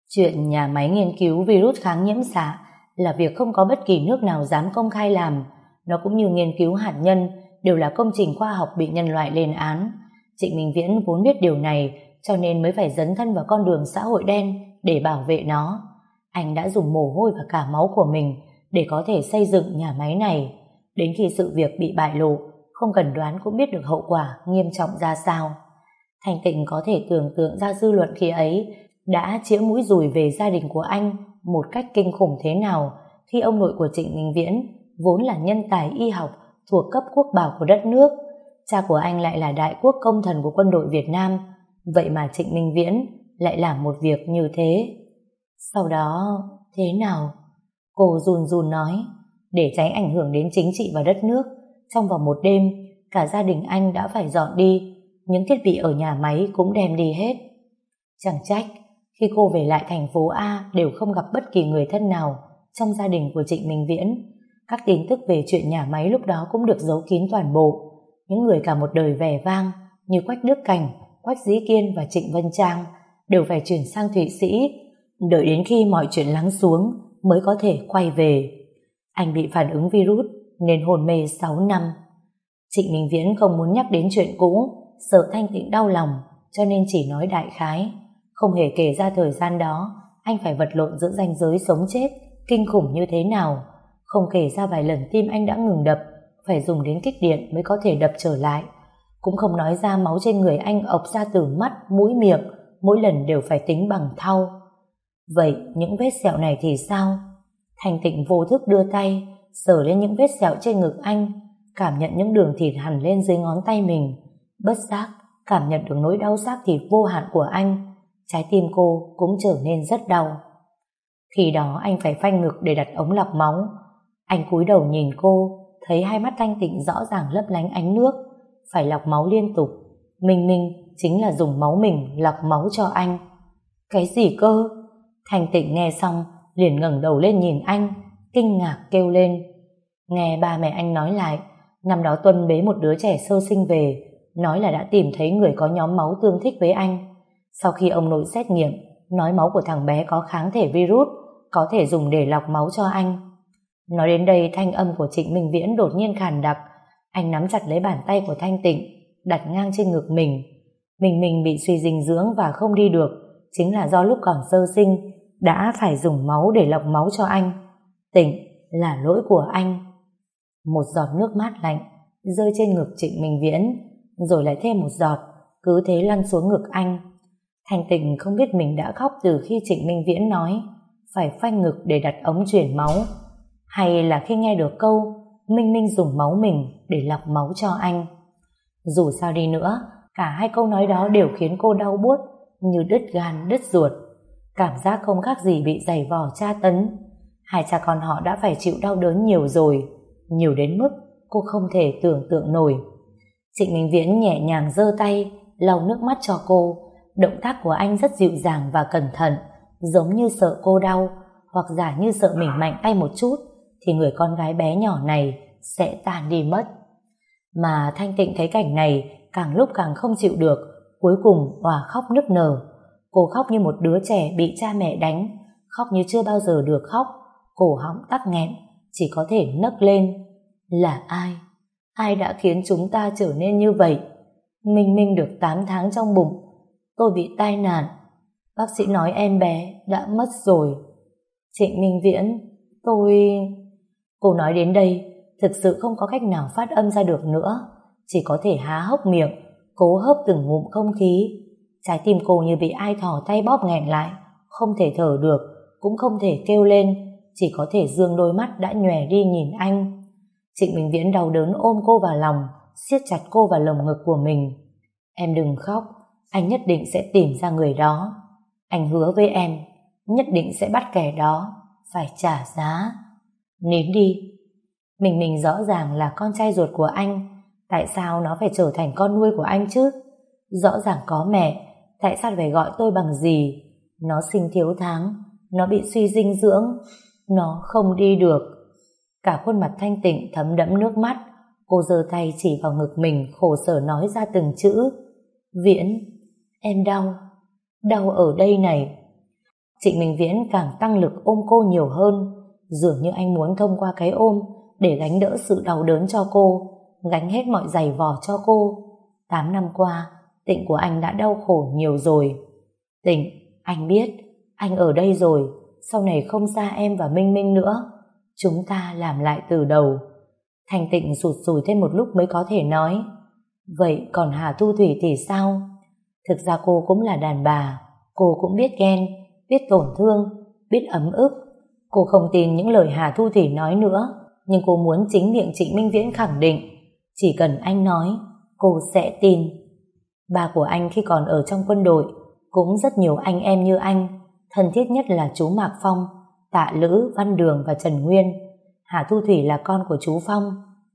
Chuyện nhà máy nghiên cứu virus kháng nhiễm xạ là việc không có bất kỳ nước nào dám công khai làm, nó cũng như nghiên cứu hạt nhân đều là công trình khoa học bị nhân loại lên án. Trịnh Minh Viễn vốn biết điều này cho nên mới phải dấn thân vào con đường xã hội đen để bảo vệ nó. Anh đã dùng mồ hôi và cả máu của mình để có thể xây dựng nhà máy này. Đến khi sự việc bị bại lộ, không cần đoán cũng biết được hậu quả nghiêm trọng ra sao. Thành tịnh có thể tưởng tượng ra dư luận khi ấy đã chĩa mũi rùi về gia đình của anh một cách kinh khủng thế nào khi ông nội của Trịnh Minh Viễn vốn là nhân tài y học thuộc cấp quốc bảo của đất nước. Cha của anh lại là đại quốc công thần của quân đội Việt Nam. Vậy mà Trịnh Minh Viễn lại làm một việc như thế. Sau đó, thế nào? Cô run run nói, để tránh ảnh hưởng đến chính trị và đất nước, trong vòng một đêm, cả gia đình anh đã phải dọn đi, những thiết bị ở nhà máy cũng đem đi hết. Chẳng trách, khi cô về lại thành phố A đều không gặp bất kỳ người thân nào trong gia đình của Trịnh Minh Viễn. Các tin tức về chuyện nhà máy lúc đó cũng được giấu kín toàn bộ. Những người cả một đời vẻ vang như Quách Đức Cảnh, Quách Dĩ Kiên và Trịnh Vân Trang đều phải chuyển sang Thụy Sĩ đợi đến khi mọi chuyện lắng xuống mới có thể quay về. Anh bị phản ứng virus nên hồn mê 6 năm. Trịnh Minh Viễn không muốn nhắc đến chuyện cũ, sợ Thanh Tịnh đau lòng cho nên chỉ nói đại khái. Không hề kể ra thời gian đó anh phải vật lộn giữa ranh giới sống chết kinh khủng như thế nào. Không kể ra vài lần tim anh đã ngừng đập phải dùng đến kích điện mới có thể đập trở lại. Cũng không nói ra máu trên người anh ộc ra từ mắt, mũi miệng mỗi lần đều phải tính bằng thau. Vậy những vết sẹo này thì sao? Thành tịnh vô thức đưa tay sờ lên những vết sẹo trên ngực anh cảm nhận những đường thịt hằn lên dưới ngón tay mình bất giác cảm nhận được nỗi đau xác thịt vô hạn của anh trái tim cô cũng trở nên rất đau. Khi đó anh phải phanh ngực để đặt ống lọc máu. Anh cúi đầu nhìn cô, thấy hai mắt thanh tịnh rõ ràng lấp lánh ánh nước, phải lọc máu liên tục. Minh Minh chính là dùng máu mình lọc máu cho anh. Cái gì cơ? Thanh tịnh nghe xong, liền ngẩng đầu lên nhìn anh, kinh ngạc kêu lên. Nghe ba mẹ anh nói lại, năm đó Tuân bế một đứa trẻ sơ sinh về, nói là đã tìm thấy người có nhóm máu tương thích với anh. Sau khi ông nội xét nghiệm, nói máu của thằng bé có kháng thể virus, có thể dùng để lọc máu cho anh. Nói đến đây thanh âm của Trịnh Minh Viễn đột nhiên khàn đặc, anh nắm chặt lấy bàn tay của Thanh Tịnh, đặt ngang trên ngực mình. Mình mình bị suy dinh dưỡng và không đi được, chính là do lúc còn sơ sinh, đã phải dùng máu để lọc máu cho anh. Tịnh là lỗi của anh. Một giọt nước mát lạnh rơi trên ngực Trịnh Minh Viễn, rồi lại thêm một giọt, cứ thế lăn xuống ngực anh. Thành tình không biết mình đã khóc từ khi Trịnh Minh Viễn nói phải phanh ngực để đặt ống chuyển máu hay là khi nghe được câu Minh Minh dùng máu mình để lọc máu cho anh. Dù sao đi nữa, cả hai câu nói đó đều khiến cô đau buốt như đứt gan đứt ruột. Cảm giác không khác gì bị giày vò tra tấn. Hai cha con họ đã phải chịu đau đớn nhiều rồi, nhiều đến mức cô không thể tưởng tượng nổi. Trịnh Minh Viễn nhẹ nhàng giơ tay, lau nước mắt cho cô, Động tác của anh rất dịu dàng và cẩn thận, giống như sợ cô đau, hoặc giả như sợ mình mạnh tay một chút, thì người con gái bé nhỏ này sẽ tan đi mất. Mà Thanh Tịnh thấy cảnh này càng lúc càng không chịu được, cuối cùng hòa khóc nức nở. Cô khóc như một đứa trẻ bị cha mẹ đánh, khóc như chưa bao giờ được khóc, cổ họng tắc nghẹn, chỉ có thể nấc lên. Là ai? Ai đã khiến chúng ta trở nên như vậy? Minh Minh được 8 tháng trong bụng, tôi bị tai nạn. Bác sĩ nói em bé đã mất rồi. Trịnh Minh Viễn, tôi... Cô nói đến đây, thực sự không có cách nào phát âm ra được nữa. Chỉ có thể há hốc miệng, cố hớp từng ngụm không khí. Trái tim cô như bị ai thò tay bóp nghẹn lại, không thể thở được, cũng không thể kêu lên, chỉ có thể dương đôi mắt đã nhòe đi nhìn anh. Trịnh Minh Viễn đau đớn ôm cô vào lòng, siết chặt cô vào lồng ngực của mình. Em đừng khóc, anh nhất định sẽ tìm ra người đó. Anh hứa với em, nhất định sẽ bắt kẻ đó, phải trả giá. Nín đi. Mình mình rõ ràng là con trai ruột của anh, tại sao nó phải trở thành con nuôi của anh chứ? Rõ ràng có mẹ, tại sao phải gọi tôi bằng gì? Nó sinh thiếu tháng, nó bị suy dinh dưỡng, nó không đi được. Cả khuôn mặt thanh tịnh thấm đẫm nước mắt, cô giơ tay chỉ vào ngực mình khổ sở nói ra từng chữ. Viễn, em đau, đau ở đây này. Trịnh Minh Viễn càng tăng lực ôm cô nhiều hơn, dường như anh muốn thông qua cái ôm để gánh đỡ sự đau đớn cho cô, gánh hết mọi giày vò cho cô. Tám năm qua, tịnh của anh đã đau khổ nhiều rồi. Tịnh, anh biết, anh ở đây rồi, sau này không xa em và Minh Minh nữa. Chúng ta làm lại từ đầu. Thành tịnh sụt sùi thêm một lúc mới có thể nói. Vậy còn Hà Thu Thủy thì sao? Thực ra cô cũng là đàn bà, cô cũng biết ghen, biết tổn thương, biết ấm ức. Cô không tin những lời Hà Thu Thủy nói nữa, nhưng cô muốn chính miệng Trịnh Minh Viễn khẳng định, chỉ cần anh nói, cô sẽ tin. Ba của anh khi còn ở trong quân đội, cũng rất nhiều anh em như anh, thân thiết nhất là chú Mạc Phong, Tạ Lữ, Văn Đường và Trần Nguyên. Hà Thu Thủy là con của chú Phong,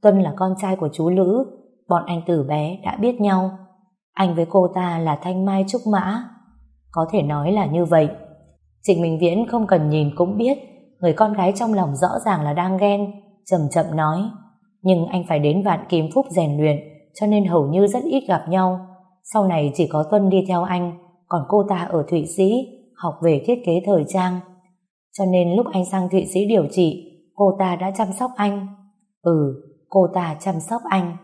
Tuân là con trai của chú Lữ, bọn anh từ bé đã biết nhau. Anh với cô ta là Thanh Mai Trúc Mã. Có thể nói là như vậy. Trịnh Minh Viễn không cần nhìn cũng biết người con gái trong lòng rõ ràng là đang ghen, chậm chậm nói. Nhưng anh phải đến Vạn Kim Phúc rèn luyện, cho nên hầu như rất ít gặp nhau. Sau này chỉ có Tuân đi theo anh, còn cô ta ở Thụy Sĩ, học về thiết kế thời trang. Cho nên lúc anh sang Thụy Sĩ điều trị, cô ta đã chăm sóc anh. Ừ, cô ta chăm sóc anh.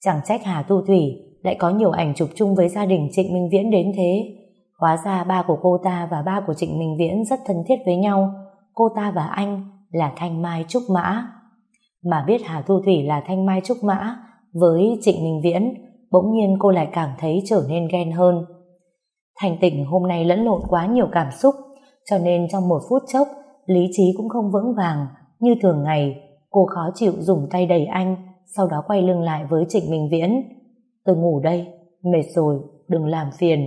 Chẳng trách Hà Tu Thủy lại có nhiều ảnh chụp chung với gia đình Trịnh Minh Viễn đến thế. Hóa ra ba của cô ta và ba của Trịnh Minh Viễn rất thân thiết với nhau. Cô ta và anh là Thanh Mai Trúc Mã. Mà biết Hà Thu Thủy là Thanh Mai Trúc Mã với Trịnh Minh Viễn, bỗng nhiên cô lại cảm thấy trở nên ghen hơn. Thành tịnh hôm nay lẫn lộn quá nhiều cảm xúc, cho nên trong một phút chốc, lý trí cũng không vững vàng. Như thường ngày, cô khó chịu dùng tay đẩy anh, sau đó quay lưng lại với Trịnh Minh Viễn. Tôi ngủ đây, mệt rồi, đừng làm phiền.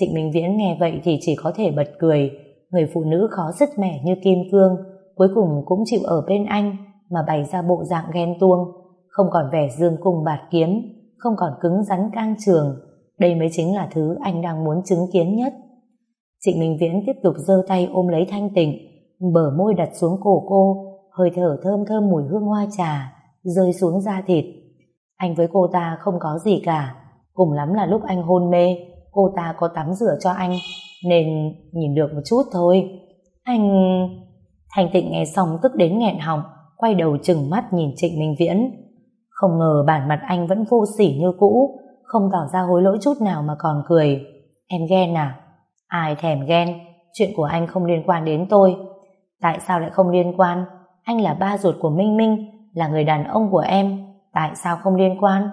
Trịnh Minh Viễn nghe vậy thì chỉ có thể bật cười, người phụ nữ khó dứt mẻ như kim cương, cuối cùng cũng chịu ở bên anh mà bày ra bộ dạng ghen tuông, không còn vẻ dương cung bạt kiếm, không còn cứng rắn cang trường. Đây mới chính là thứ anh đang muốn chứng kiến nhất. Trịnh Minh Viễn tiếp tục giơ tay ôm lấy thanh tịnh, bờ môi đặt xuống cổ cô, hơi thở thơm thơm mùi hương hoa trà, rơi xuống da thịt. Anh với cô ta không có gì cả, cùng lắm là lúc anh hôn mê, cô ta có tắm rửa cho anh, nên nhìn được một chút thôi. Anh... thành tịnh nghe xong tức đến nghẹn họng, quay đầu chừng mắt nhìn Trịnh Minh Viễn. Không ngờ bản mặt anh vẫn vô sỉ như cũ, không tỏ ra hối lỗi chút nào mà còn cười. Em ghen à? Ai thèm ghen, chuyện của anh không liên quan đến tôi. Tại sao lại không liên quan? Anh là ba ruột của Minh Minh, là người đàn ông của em. Tại sao không liên quan?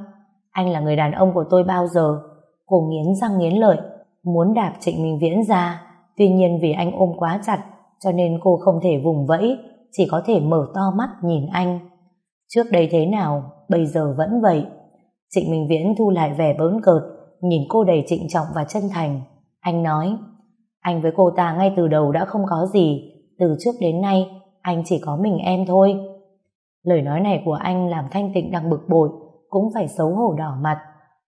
Anh là người đàn ông của tôi bao giờ? Cô nghiến răng nghiến lợi, muốn đạp Trịnh Minh Viễn ra. Tuy nhiên vì anh ôm quá chặt, cho nên cô không thể vùng vẫy, chỉ có thể mở to mắt nhìn anh. Trước đây thế nào, bây giờ vẫn vậy. Trịnh Minh Viễn thu lại vẻ bớn cợt, nhìn cô đầy trịnh trọng và chân thành. Anh nói, anh với cô ta ngay từ đầu đã không có gì, từ trước đến nay anh chỉ có mình em thôi. Lời nói này của anh làm Thanh Tịnh đang bực bội, cũng phải xấu hổ đỏ mặt.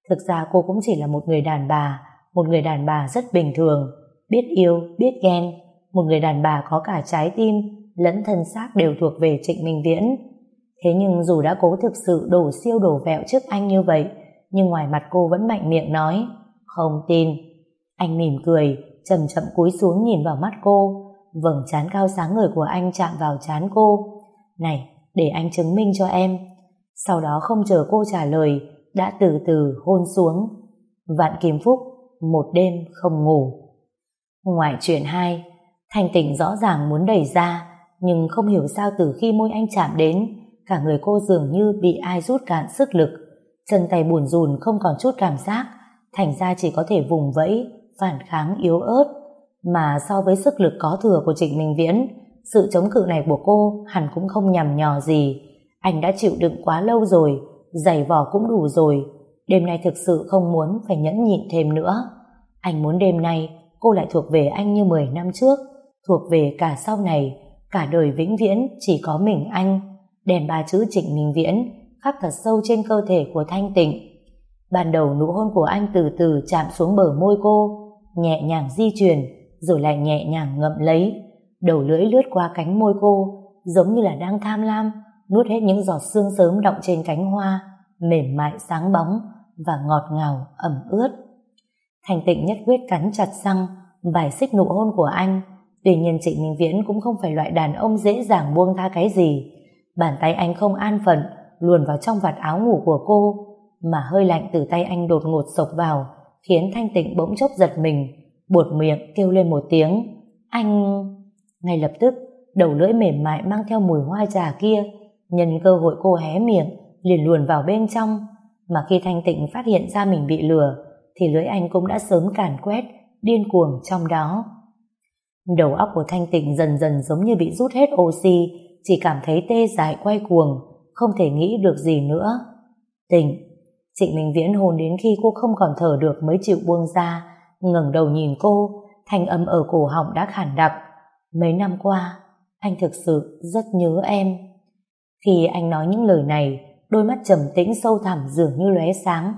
Thực ra cô cũng chỉ là một người đàn bà, một người đàn bà rất bình thường, biết yêu, biết ghen, một người đàn bà có cả trái tim, lẫn thân xác đều thuộc về Trịnh Minh Viễn. Thế nhưng dù đã cố thực sự đổ siêu đổ vẹo trước anh như vậy, nhưng ngoài mặt cô vẫn mạnh miệng nói, không tin. Anh mỉm cười, chậm chậm cúi xuống nhìn vào mắt cô, vầng trán cao sáng người của anh chạm vào trán cô. Này, để anh chứng minh cho em. Sau đó không chờ cô trả lời, đã từ từ hôn xuống. Vạn Kim Phúc, một đêm không ngủ. Ngoài chuyện hai, Thanh tỉnh rõ ràng muốn đẩy ra, nhưng không hiểu sao từ khi môi anh chạm đến, cả người cô dường như bị ai rút cạn sức lực. chân tay buồn rùn không còn chút cảm giác, thành ra chỉ có thể vùng vẫy, phản kháng yếu ớt. Mà so với sức lực có thừa của Trịnh Minh Viễn, sự chống cự này của cô hẳn cũng không nhằm nhò gì. Anh đã chịu đựng quá lâu rồi, giày vò cũng đủ rồi. Đêm nay thực sự không muốn phải nhẫn nhịn thêm nữa. Anh muốn đêm nay cô lại thuộc về anh như 10 năm trước, thuộc về cả sau này, cả đời vĩnh viễn chỉ có mình anh. Đèn ba chữ Trịnh Minh Viễn khắc thật sâu trên cơ thể của Thanh Tịnh. Ban đầu nụ hôn của anh từ từ chạm xuống bờ môi cô, nhẹ nhàng di chuyển, rồi lại nhẹ nhàng ngậm lấy. Đầu lưỡi lướt qua cánh môi cô, giống như là đang tham lam, nuốt hết những giọt sương sớm động trên cánh hoa, mềm mại sáng bóng và ngọt ngào ẩm ướt. Thành tịnh nhất quyết cắn chặt răng, bài xích nụ hôn của anh. Tuy nhiên Trịnh Minh Viễn cũng không phải loại đàn ông dễ dàng buông tha cái gì. Bàn tay anh không an phận, luồn vào trong vạt áo ngủ của cô, mà hơi lạnh từ tay anh đột ngột sộc vào, khiến Thanh Tịnh bỗng chốc giật mình, buột miệng kêu lên một tiếng. Anh... Ngay lập tức, đầu lưỡi mềm mại mang theo mùi hoa trà kia, nhân cơ hội cô hé miệng, liền luồn vào bên trong, mà khi Thanh Tịnh phát hiện ra mình bị lừa, thì lưỡi anh cũng đã sớm càn quét, điên cuồng trong đó. Đầu óc của Thanh Tịnh dần dần giống như bị rút hết oxy, chỉ cảm thấy tê dại quay cuồng, không thể nghĩ được gì nữa. Tịnh, Trịnh Minh Viễn hôn đến khi cô không còn thở được mới chịu buông ra, ngẩng đầu nhìn cô, thanh âm ở cổ họng đã khản đặc. Mấy năm qua, anh thực sự rất nhớ em. Khi anh nói những lời này, đôi mắt trầm tĩnh sâu thẳm dường như lóe sáng.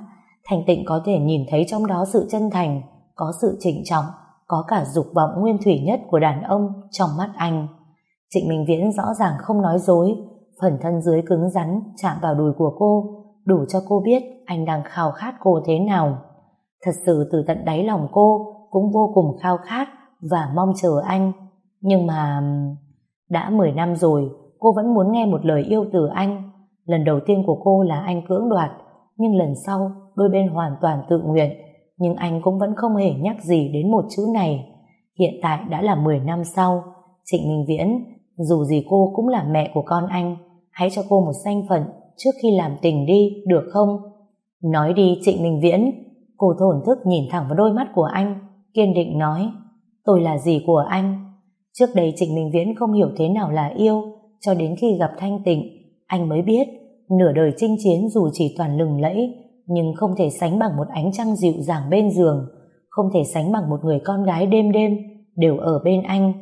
Thành tịnh có thể nhìn thấy trong đó sự chân thành, có sự trịnh trọng, có cả dục vọng nguyên thủy nhất của đàn ông trong mắt anh. Trịnh Minh Viễn rõ ràng không nói dối, phần thân dưới cứng rắn chạm vào đùi của cô, đủ cho cô biết anh đang khao khát cô thế nào. Thật sự từ tận đáy lòng cô cũng vô cùng khao khát và mong chờ anh. Nhưng mà... Đã 10 năm rồi, cô vẫn muốn nghe một lời yêu từ anh. Lần đầu tiên của cô là anh cưỡng đoạt, nhưng lần sau đôi bên hoàn toàn tự nguyện. Nhưng anh cũng vẫn không hề nhắc gì đến một chữ này. Hiện tại đã là 10 năm sau, Trịnh Minh Viễn, dù gì cô cũng là mẹ của con anh, hãy cho cô một danh phận trước khi làm tình đi, được không? Nói đi Trịnh Minh Viễn, cô thổn thức nhìn thẳng vào đôi mắt của anh, kiên định nói, tôi là gì của anh? Trước đây Trịnh Minh Viễn không hiểu thế nào là yêu, cho đến khi gặp Thanh Tịnh, anh mới biết nửa đời chinh chiến dù chỉ toàn lừng lẫy, nhưng không thể sánh bằng một ánh trăng dịu dàng bên giường, không thể sánh bằng một người con gái đêm đêm đều ở bên anh.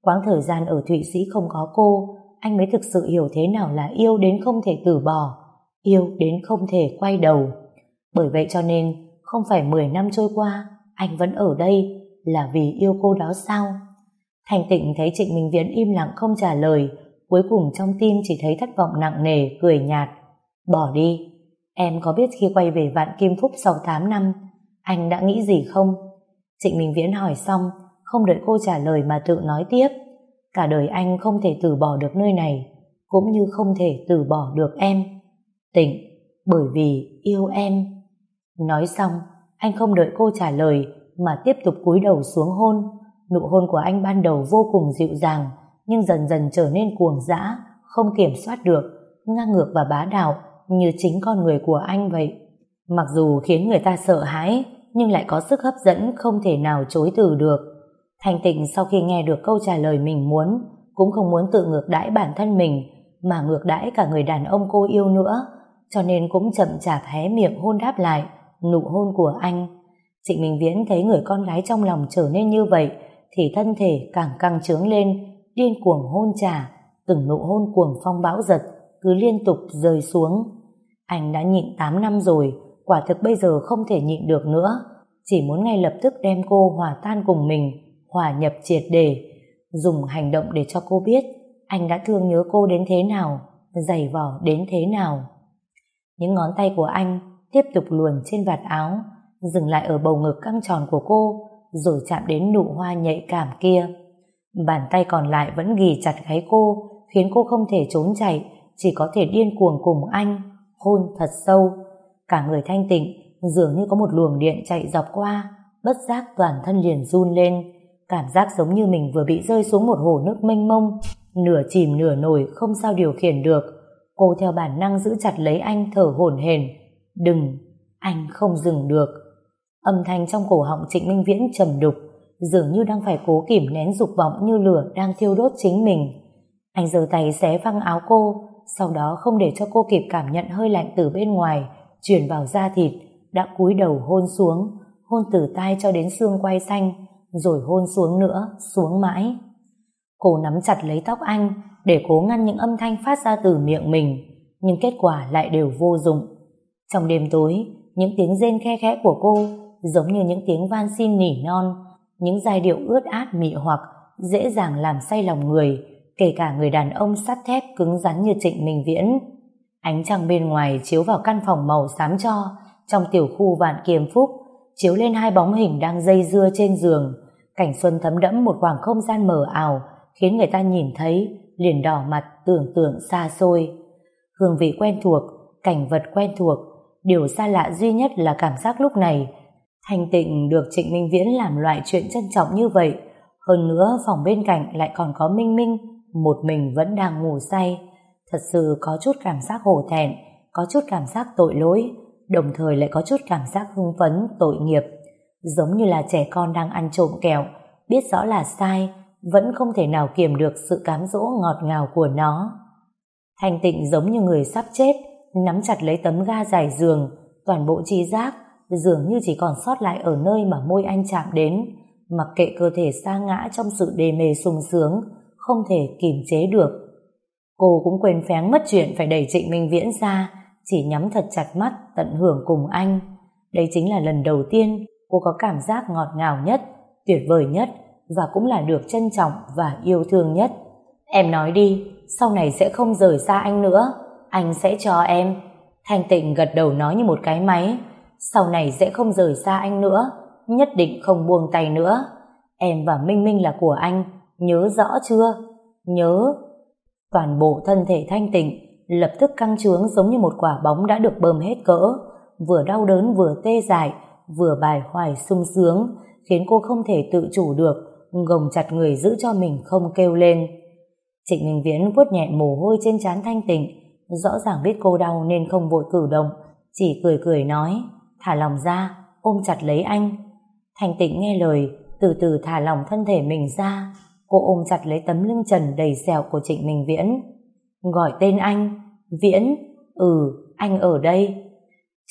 Quãng thời gian ở Thụy Sĩ không có cô, anh mới thực sự hiểu thế nào là yêu đến không thể từ bỏ, yêu đến không thể quay đầu. Bởi vậy cho nên, không phải 10 năm trôi qua, anh vẫn ở đây là vì yêu cô đó sao? Thành tịnh thấy Trịnh Minh Viễn im lặng không trả lời, cuối cùng trong tim chỉ thấy thất vọng nặng nề, cười nhạt. Bỏ đi, em có biết khi quay về Vạn Kim Phúc sau 8 năm, anh đã nghĩ gì không? Trịnh Minh Viễn hỏi xong, không đợi cô trả lời mà tự nói tiếp. Cả đời anh không thể từ bỏ được nơi này, cũng như không thể từ bỏ được em. Tịnh, bởi vì yêu em. Nói xong, anh không đợi cô trả lời mà tiếp tục cúi đầu xuống hôn. Nụ hôn của anh ban đầu vô cùng dịu dàng, nhưng dần dần trở nên cuồng dã, không kiểm soát được, ngang ngược và bá đạo như chính con người của anh vậy. Mặc dù khiến người ta sợ hãi, nhưng lại có sức hấp dẫn không thể nào chối từ được. Thành tịnh sau khi nghe được câu trả lời mình muốn, cũng không muốn tự ngược đãi bản thân mình, mà ngược đãi cả người đàn ông cô yêu nữa, cho nên cũng chậm chạp hé miệng hôn đáp lại nụ hôn của anh. Trịnh Minh Viễn thấy người con gái trong lòng trở nên như vậy, thì thân thể càng căng trướng lên, điên cuồng hôn trả, từng nụ hôn cuồng phong bão giật, cứ liên tục rơi xuống. Anh đã nhịn 8 năm rồi, quả thực bây giờ không thể nhịn được nữa, chỉ muốn ngay lập tức đem cô hòa tan cùng mình, hòa nhập triệt để, dùng hành động để cho cô biết anh đã thương nhớ cô đến thế nào, dày vỏ đến thế nào. Những ngón tay của anh tiếp tục luồn trên vạt áo, dừng lại ở bầu ngực căng tròn của cô, rồi chạm đến nụ hoa nhạy cảm kia. Bàn tay còn lại vẫn ghi chặt gáy cô, khiến cô không thể trốn chạy, chỉ có thể điên cuồng cùng anh, hôn thật sâu. Cả người thanh tịnh, dường như có một luồng điện chạy dọc qua, bất giác toàn thân liền run lên, cảm giác giống như mình vừa bị rơi xuống một hồ nước mênh mông, nửa chìm nửa nổi không sao điều khiển được. Cô theo bản năng giữ chặt lấy anh thở hổn hển. Đừng, anh không dừng được. Âm thanh trong cổ họng Trịnh Minh Viễn trầm đục, dường như đang phải cố kìm nén dục vọng như lửa đang thiêu đốt chính mình. Anh giơ tay xé văng áo cô, sau đó không để cho cô kịp cảm nhận hơi lạnh từ bên ngoài, chuyển vào da thịt, đã cúi đầu hôn xuống, hôn từ tai cho đến xương quay xanh, rồi hôn xuống nữa, xuống mãi. Cô nắm chặt lấy tóc anh, để cố ngăn những âm thanh phát ra từ miệng mình, nhưng kết quả lại đều vô dụng. Trong đêm tối, những tiếng rên khe khẽ của cô giống như những tiếng van xin nỉ non, những giai điệu ướt át mị hoặc dễ dàng làm say lòng người, kể cả người đàn ông sắt thép cứng rắn như Trịnh Minh Viễn. Ánh trăng bên ngoài chiếu vào căn phòng màu xám cho, trong tiểu khu vạn kiềm phúc, chiếu lên hai bóng hình đang dây dưa trên giường. Cảnh xuân thấm đẫm một khoảng không gian mờ ảo, khiến người ta nhìn thấy, liền đỏ mặt tưởng tượng xa xôi. Hương vị quen thuộc, cảnh vật quen thuộc, điều xa lạ duy nhất là cảm giác lúc này. Thanh tịnh được Trịnh Minh Viễn làm loại chuyện trân trọng như vậy, hơn nữa phòng bên cạnh lại còn có Minh Minh, một mình vẫn đang ngủ say. Thật sự có chút cảm giác hổ thẹn, có chút cảm giác tội lỗi, đồng thời lại có chút cảm giác hưng phấn, tội nghiệp. Giống như là trẻ con đang ăn trộm kẹo, biết rõ là sai, vẫn không thể nào kiềm được sự cám dỗ ngọt ngào của nó. Thanh tịnh giống như người sắp chết, nắm chặt lấy tấm ga dài giường, toàn bộ chi giác, dường như chỉ còn sót lại ở nơi mà môi anh chạm đến, mặc kệ cơ thể sa ngã trong sự đê mê sung sướng, không thể kìm chế được. Cô cũng quên phén mất chuyện phải đẩy Trịnh Minh Viễn ra, chỉ nhắm thật chặt mắt tận hưởng cùng anh. Đây chính là lần đầu tiên cô có cảm giác ngọt ngào nhất, tuyệt vời nhất và cũng là được trân trọng và yêu thương nhất. Em nói đi, sau này sẽ không rời xa anh nữa, anh sẽ cho em. Thanh tịnh gật đầu nói như một cái máy, sau này sẽ không rời xa anh nữa, nhất định không buông tay nữa. Em và Minh Minh là của anh, nhớ rõ chưa? Nhớ. Toàn bộ thân thể thanh tịnh lập tức căng trướng giống như một quả bóng đã được bơm hết cỡ, vừa đau đớn vừa tê dại, vừa bài hoài sung sướng, khiến cô không thể tự chủ được, gồng chặt người giữ cho mình không kêu lên. Trịnh Minh Viễn vuốt nhẹ mồ hôi trên trán thanh tịnh, rõ ràng biết cô đau nên không vội cử động, chỉ cười cười nói, thả lòng ra, ôm chặt lấy anh. Thanh tịnh nghe lời, từ từ thả lòng thân thể mình ra, cô ôm chặt lấy tấm lưng trần đầy sẹo của Trịnh Minh Viễn. Gọi tên anh, Viễn, ừ, anh ở đây.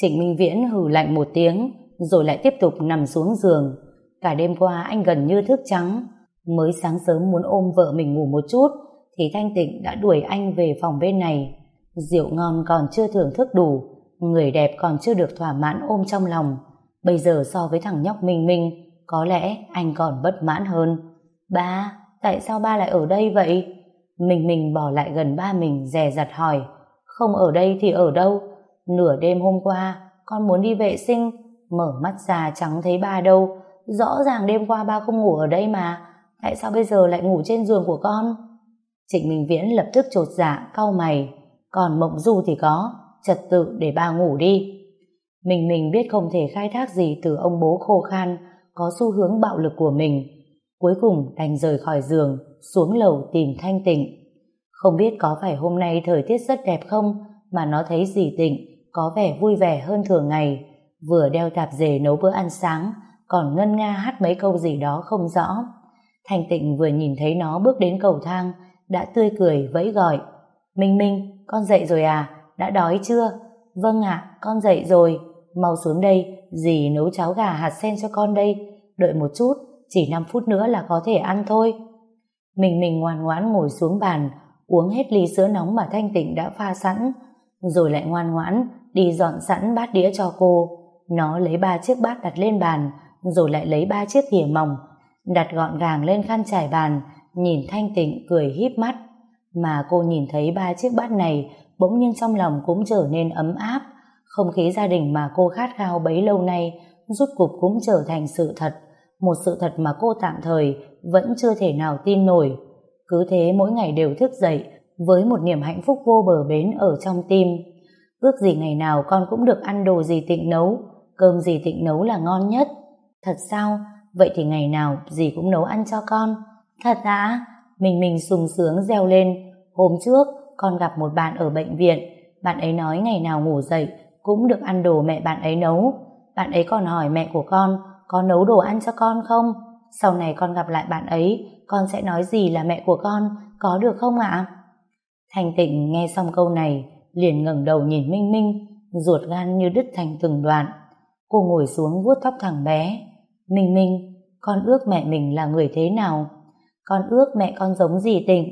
Trịnh Minh Viễn hừ lạnh một tiếng, rồi lại tiếp tục nằm xuống giường. Cả đêm qua anh gần như thức trắng, mới sáng sớm muốn ôm vợ mình ngủ một chút, thì Thanh Tịnh đã đuổi anh về phòng bên này. Rượu ngon còn chưa thưởng thức đủ, người đẹp còn chưa được thỏa mãn ôm trong lòng. Bây giờ so với thằng nhóc Minh Minh, có lẽ anh còn bất mãn hơn. Ba, tại sao ba lại ở đây vậy? Minh Minh bỏ lại gần ba mình dè dặt hỏi. Không ở đây thì ở đâu? Nửa đêm hôm qua, con muốn đi vệ sinh, mở mắt ra chẳng thấy ba đâu. Rõ ràng đêm qua ba không ngủ ở đây mà, tại sao bây giờ lại ngủ trên giường của con? Trịnh Minh Viễn lập tức trột dạ, cau mày. Còn mộng du thì có, trật tự để bà ngủ đi. Mình mình biết không thể khai thác gì từ ông bố khô khan, có xu hướng bạo lực của mình. Cuối cùng đành rời khỏi giường, xuống lầu tìm thanh tịnh. Không biết có phải hôm nay thời tiết rất đẹp không, mà nó thấy dì tịnh, có vẻ vui vẻ hơn thường ngày. Vừa đeo tạp dề nấu bữa ăn sáng, còn ngân nga hát mấy câu gì đó không rõ. Thanh tịnh vừa nhìn thấy nó bước đến cầu thang, đã tươi cười vẫy gọi. Minh Minh, con dậy rồi à? Đã đói chưa? Vâng ạ, con dậy rồi. Mau xuống đây, dì nấu cháo gà hạt sen cho con đây. Đợi một chút, chỉ 5 phút nữa là có thể ăn thôi. Mình mình ngoan ngoãn ngồi xuống bàn, uống hết ly sữa nóng mà Thanh Tịnh đã pha sẵn, rồi lại ngoan ngoãn đi dọn sẵn bát đĩa cho cô. Nó lấy ba chiếc bát đặt lên bàn, rồi lại lấy ba chiếc thìa mỏng, đặt gọn gàng lên khăn trải bàn, nhìn Thanh Tịnh cười híp mắt. Mà cô nhìn thấy ba chiếc bát này, bỗng nhiên trong lòng cũng trở nên ấm áp. Không khí gia đình mà cô khát khao bấy lâu nay, rút cục cũng trở thành sự thật. Một sự thật mà cô tạm thời vẫn chưa thể nào tin nổi. Cứ thế mỗi ngày đều thức dậy với một niềm hạnh phúc vô bờ bến ở trong tim. Ước gì ngày nào con cũng được ăn đồ gì tịnh nấu, cơm gì tịnh nấu là ngon nhất. Thật sao? Vậy thì ngày nào dì cũng nấu ăn cho con. Thật ạ? Mình mình sùng sướng reo lên. Hôm trước, con gặp một bạn ở bệnh viện. Bạn ấy nói ngày nào ngủ dậy cũng được ăn đồ mẹ bạn ấy nấu. Bạn ấy còn hỏi mẹ của con có nấu đồ ăn cho con không? Sau này con gặp lại bạn ấy, con sẽ nói gì là mẹ của con, có được không ạ? thành Tịnh nghe xong câu này, liền ngẩng đầu nhìn Minh Minh, ruột gan như đứt thành từng đoạn. Cô ngồi xuống vuốt tóc thằng bé. Minh Minh, con ước mẹ mình là người thế nào? Con ước mẹ con giống gì tịnh?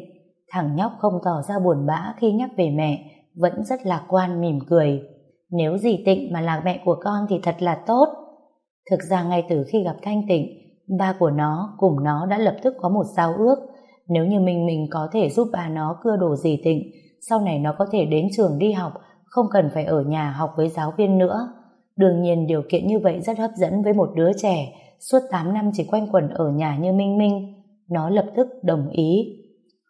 Thằng nhóc không tỏ ra buồn bã khi nhắc về mẹ, vẫn rất lạc quan mỉm cười. Nếu dì Tịnh mà là mẹ của con thì thật là tốt. Thực ra ngay từ khi gặp Thanh Tịnh, ba của nó cùng nó đã lập tức có một giao ước. Nếu như mình mình có thể giúp bà nó cưa đồ dì Tịnh, sau này nó có thể đến trường đi học, không cần phải ở nhà học với giáo viên nữa. Đương nhiên điều kiện như vậy rất hấp dẫn với một đứa trẻ, suốt 8 năm chỉ quanh quẩn ở nhà như Minh Minh. Nó lập tức đồng ý.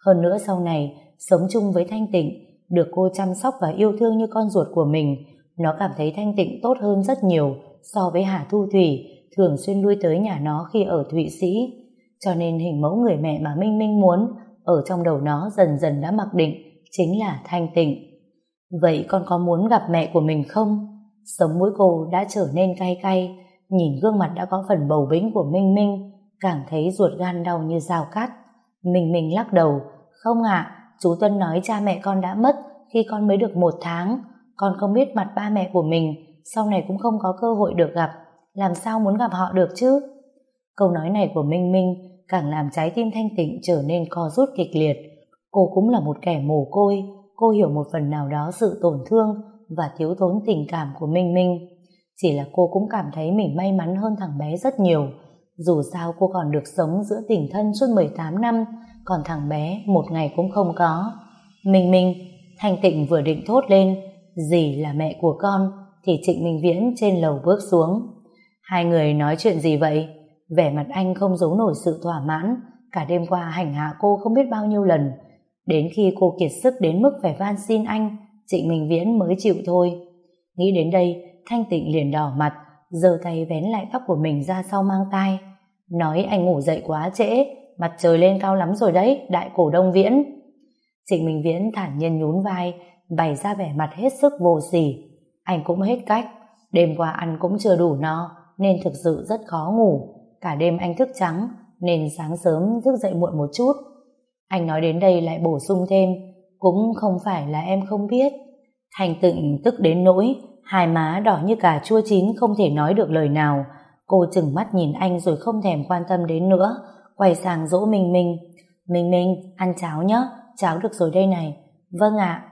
Hơn nữa sau này, sống chung với Thanh Tịnh, được cô chăm sóc và yêu thương như con ruột của mình, nó cảm thấy Thanh Tịnh tốt hơn rất nhiều so với Hà Thu Thủy, thường xuyên lui tới nhà nó khi ở Thụy Sĩ. Cho nên hình mẫu người mẹ mà Minh Minh muốn, ở trong đầu nó dần dần đã mặc định, chính là Thanh Tịnh. Vậy con có muốn gặp mẹ của mình không? Sống mũi cô đã trở nên cay cay, nhìn gương mặt đã có phần bầu bĩnh của Minh Minh, càng thấy ruột gan đau như dao cắt. Minh Minh lắc đầu, không ạ, chú Tuân nói cha mẹ con đã mất khi con mới được một tháng, con không biết mặt ba mẹ của mình, sau này cũng không có cơ hội được gặp, làm sao muốn gặp họ được chứ? Câu nói này của Minh Minh càng làm trái tim thanh tịnh trở nên co rút kịch liệt. Cô cũng là một kẻ mồ côi, cô hiểu một phần nào đó sự tổn thương và thiếu thốn tình cảm của Minh Minh. Chỉ là cô cũng cảm thấy mình may mắn hơn thằng bé rất nhiều. Dù sao cô còn được sống giữa tình thân suốt 18 năm, còn thằng bé một ngày cũng không có. Minh Minh, Thanh Tịnh vừa định thốt lên, dì là mẹ của con, thì Trịnh Minh Viễn trên lầu bước xuống. Hai người nói chuyện gì vậy? Vẻ mặt anh không giấu nổi sự thỏa mãn, cả đêm qua hành hạ cô không biết bao nhiêu lần. Đến khi cô kiệt sức đến mức phải van xin anh, Trịnh Minh Viễn mới chịu thôi. Nghĩ đến đây, Thanh Tịnh liền đỏ mặt, giơ tay vén lại tóc của mình ra sau mang tai. Nói anh ngủ dậy quá trễ, mặt trời lên cao lắm rồi đấy, đại cổ đông Viễn. Trịnh Minh Viễn thản nhiên nhún vai, bày ra vẻ mặt hết sức vô sỉ. Anh cũng hết cách, đêm qua ăn cũng chưa đủ no, nên thực sự rất khó ngủ. Cả đêm anh thức trắng, nên sáng sớm thức dậy muộn một chút. Anh nói đến đây lại bổ sung thêm, cũng không phải là em không biết. Thành tịnh tức đến nỗi, hai má đỏ như cà chua chín không thể nói được lời nào. Cô chừng mắt nhìn anh rồi không thèm quan tâm đến nữa, quay sang dỗ Minh Minh. Minh Minh, ăn cháo nhé, cháo được rồi đây này. Vâng ạ.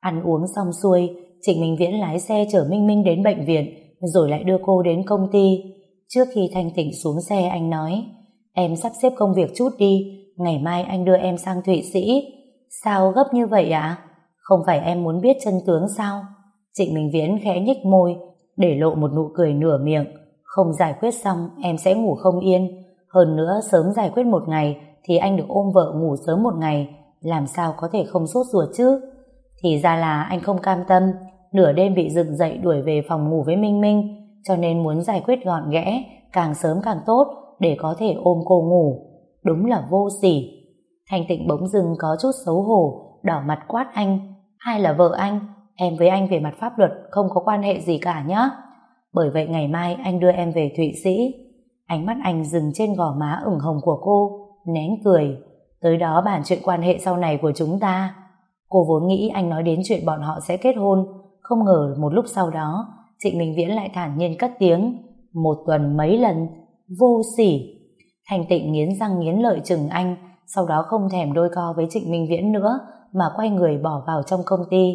Ăn uống xong xuôi, Trịnh Minh Viễn lái xe chở Minh Minh đến bệnh viện, rồi lại đưa cô đến công ty. Trước khi Thanh Tịnh xuống xe anh nói, em sắp xếp công việc chút đi, ngày mai anh đưa em sang Thụy Sĩ. Sao gấp như vậy ạ? Không phải em muốn biết chân tướng sao? Trịnh Minh Viễn khẽ nhích môi, để lộ một nụ cười nửa miệng. Không giải quyết xong, em sẽ ngủ không yên. Hơn nữa, sớm giải quyết một ngày, thì anh được ôm vợ ngủ sớm một ngày. Làm sao có thể không sốt ruột chứ? Thì ra là anh không cam tâm, nửa đêm bị dựng dậy đuổi về phòng ngủ với Minh Minh, cho nên muốn giải quyết gọn ghẽ, càng sớm càng tốt, để có thể ôm cô ngủ. Đúng là vô sỉ. Thanh tịnh bỗng dưng có chút xấu hổ, đỏ mặt quát anh. Hai là vợ anh, em với anh về mặt pháp luật không có quan hệ gì cả nhé. Bởi vậy ngày mai anh đưa em về Thụy Sĩ. Ánh mắt anh dừng trên gò má ửng hồng của cô, nén cười. Tới đó bàn chuyện quan hệ sau này của chúng ta. Cô vốn nghĩ anh nói đến chuyện bọn họ sẽ kết hôn, không ngờ một lúc sau đó, Trịnh Minh Viễn lại thản nhiên cất tiếng. Một tuần mấy lần, vô sỉ. Thành tịnh nghiến răng nghiến lợi chừng anh, sau đó không thèm đôi co với Trịnh Minh Viễn nữa, mà quay người bỏ vào trong công ty.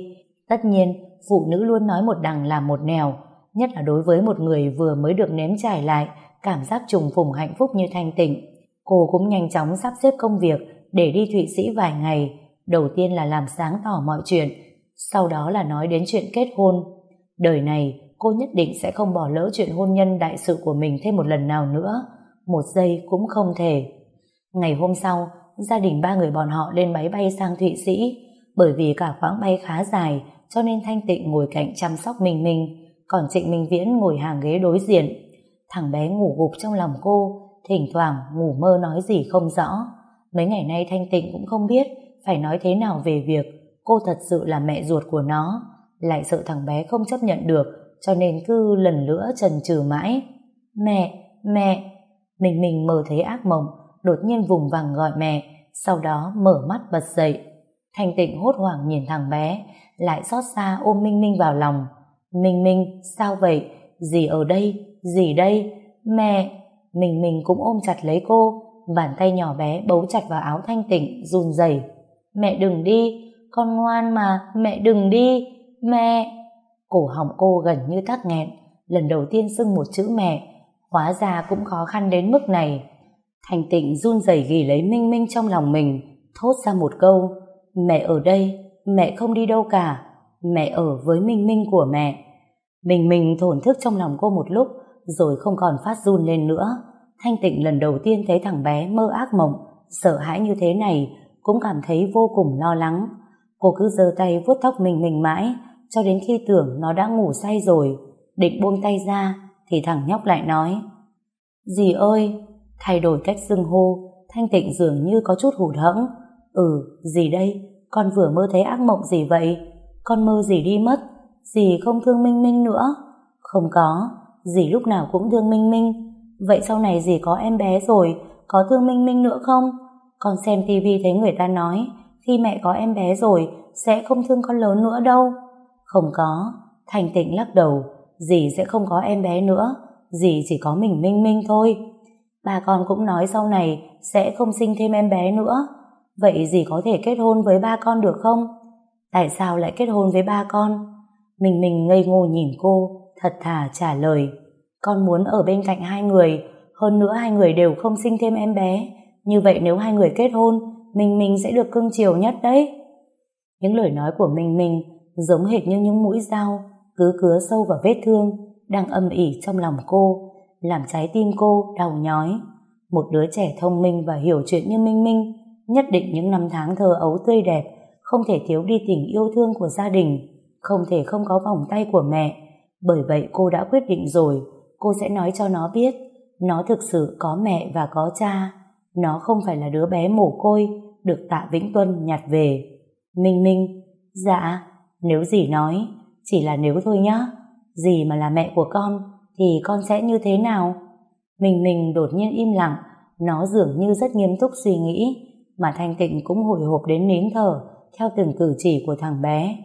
Tất nhiên, phụ nữ luôn nói một đằng là một nẻo, nhất là đối với một người vừa mới được nếm trải lại cảm giác trùng phùng hạnh phúc như thanh tịnh. Cô cũng nhanh chóng sắp xếp công việc để đi Thụy Sĩ vài ngày, đầu tiên là làm sáng tỏ mọi chuyện, sau đó là nói đến chuyện kết hôn. Đời này, cô nhất định sẽ không bỏ lỡ chuyện hôn nhân đại sự của mình thêm một lần nào nữa, một giây cũng không thể. Ngày hôm sau, gia đình ba người bọn họ lên máy bay sang Thụy Sĩ, bởi vì cả quãng bay khá dài, cho nên Thanh Tịnh ngồi cạnh chăm sóc Minh Minh, còn Trịnh Minh Viễn ngồi hàng ghế đối diện. Thằng bé ngủ gục trong lòng cô, thỉnh thoảng ngủ mơ nói gì không rõ. Mấy ngày nay Thanh Tịnh cũng không biết phải nói thế nào về việc cô thật sự là mẹ ruột của nó. lại sợ thằng bé không chấp nhận được, cho nên cứ lần nữa trần trừ mãi. Mẹ, mẹ, mình mình mơ thấy ác mộng, đột nhiên vùng vằng gọi mẹ, sau đó mở mắt bật dậy. Thanh tịnh hốt hoảng nhìn thằng bé, lại xót xa ôm Minh Minh vào lòng. Minh Minh, sao vậy? Gì ở đây? Gì đây? Mẹ! Minh Minh cũng ôm chặt lấy cô, bàn tay nhỏ bé bấu chặt vào áo thanh tịnh, run rẩy. Mẹ đừng đi, con ngoan mà, mẹ đừng đi, mẹ! Cổ họng cô gần như tắc nghẹn, lần đầu tiên xưng một chữ mẹ, hóa ra cũng khó khăn đến mức này. Thanh tịnh run rẩy ghi lấy Minh Minh trong lòng mình, thốt ra một câu, mẹ ở đây, mẹ không đi đâu cả, mẹ ở với Minh Minh của mẹ. Minh Minh thổn thức trong lòng cô một lúc, rồi không còn phát run lên nữa. Thanh tịnh lần đầu tiên thấy thằng bé mơ ác mộng, sợ hãi như thế này, cũng cảm thấy vô cùng lo lắng. Cô cứ giơ tay vuốt tóc minh minh mãi, cho đến khi tưởng nó đã ngủ say rồi. Định buông tay ra, thì thằng nhóc lại nói, Dì ơi, thay đổi cách xưng hô, Thanh tịnh dường như có chút hụt hẫng. Ừ, gì đây? Con vừa mơ thấy ác mộng gì vậy? Con mơ gì đi mất? Dì không thương Minh Minh nữa? Không có, dì lúc nào cũng thương Minh Minh. Vậy sau này dì có em bé rồi, có thương Minh Minh nữa không? Con xem tivi thấy người ta nói, khi mẹ có em bé rồi, sẽ không thương con lớn nữa đâu. Không có, Thành tịnh lắc đầu, dì sẽ không có em bé nữa, dì chỉ có mình Minh Minh thôi. bà con cũng nói sau này sẽ không sinh thêm em bé nữa. Vậy dì có thể kết hôn với ba con được không? Tại sao lại kết hôn với ba con? Mình mình ngây ngô nhìn cô, thật thà trả lời. Con muốn ở bên cạnh hai người, hơn nữa hai người đều không sinh thêm em bé. Như vậy nếu hai người kết hôn, mình mình sẽ được cưng chiều nhất đấy. Những lời nói của mình mình giống hệt như những mũi dao cứ cứa sâu vào vết thương đang âm ỉ trong lòng cô, làm trái tim cô đau nhói. Một đứa trẻ thông minh và hiểu chuyện như Minh Minh, nhất định những năm tháng thơ ấu tươi đẹp, không thể thiếu đi tình yêu thương của gia đình, không thể không có vòng tay của mẹ. Bởi vậy cô đã quyết định rồi, cô sẽ nói cho nó biết, nó thực sự có mẹ và có cha. Nó không phải là đứa bé mồ côi, được tạ Vĩnh Tuân nhặt về. Minh Minh, dạ, nếu dì nói, chỉ là nếu thôi nhá. Dì mà là mẹ của con, thì con sẽ như thế nào? minh minh đột nhiên im lặng, nó dường như rất nghiêm túc suy nghĩ, mà Thanh Tịnh cũng hồi hộp đến nín thở, theo từng cử chỉ của thằng bé.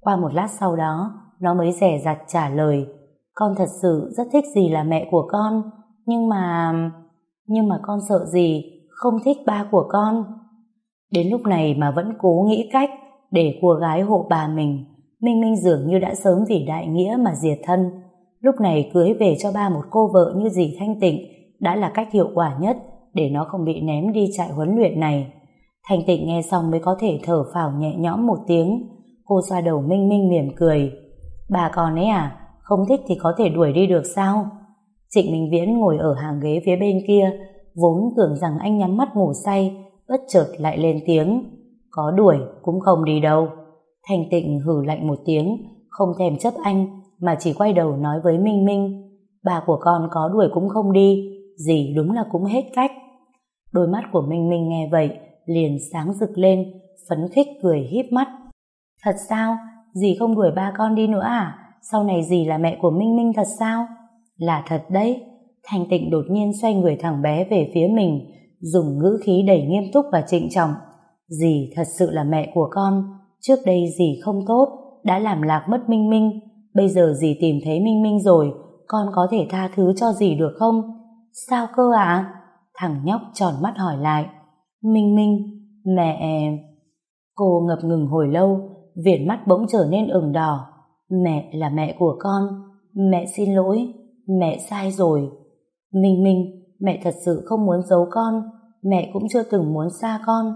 Qua một lát sau đó, nó mới rẻ rặt trả lời, con thật sự rất thích gì là mẹ của con, nhưng mà... Nhưng mà con sợ gì, không thích ba của con. Đến lúc này mà vẫn cố nghĩ cách để cô gái hộ bà mình. Minh Minh dường như đã sớm vì đại nghĩa mà diệt thân. Lúc này cưới về cho ba một cô vợ như dì Thanh Tịnh đã là cách hiệu quả nhất để nó không bị ném đi trại huấn luyện này. Thanh Tịnh nghe xong mới có thể thở phào nhẹ nhõm một tiếng. Cô xoa đầu Minh Minh mỉm cười. Bà con ấy à, không thích thì có thể đuổi đi được sao? Trịnh Minh Viễn ngồi ở hàng ghế phía bên kia, vốn tưởng rằng anh nhắm mắt ngủ say, bất chợt lại lên tiếng. Có đuổi cũng không đi đâu. Thanh tịnh hử lạnh một tiếng, không thèm chấp anh, mà chỉ quay đầu nói với Minh Minh. Bà của con có đuổi cũng không đi, gì đúng là cũng hết cách. Đôi mắt của Minh Minh nghe vậy, liền sáng rực lên, phấn khích cười híp mắt. Thật sao? Dì không đuổi ba con đi nữa à? Sau này dì là mẹ của Minh Minh thật sao? Là thật đấy. Thanh tịnh đột nhiên xoay người thằng bé về phía mình, dùng ngữ khí đầy nghiêm túc và trịnh trọng. Dì thật sự là mẹ của con. Trước đây dì không tốt, đã làm lạc mất Minh Minh. Bây giờ dì tìm thấy Minh Minh rồi, con có thể tha thứ cho dì được không? Sao cơ ạ? Thằng nhóc tròn mắt hỏi lại. Minh Minh, mẹ... Cô ngập ngừng hồi lâu, viền mắt bỗng trở nên ửng đỏ. Mẹ là mẹ của con, mẹ xin lỗi, mẹ sai rồi. Minh Minh, mẹ thật sự không muốn giấu con, mẹ cũng chưa từng muốn xa con,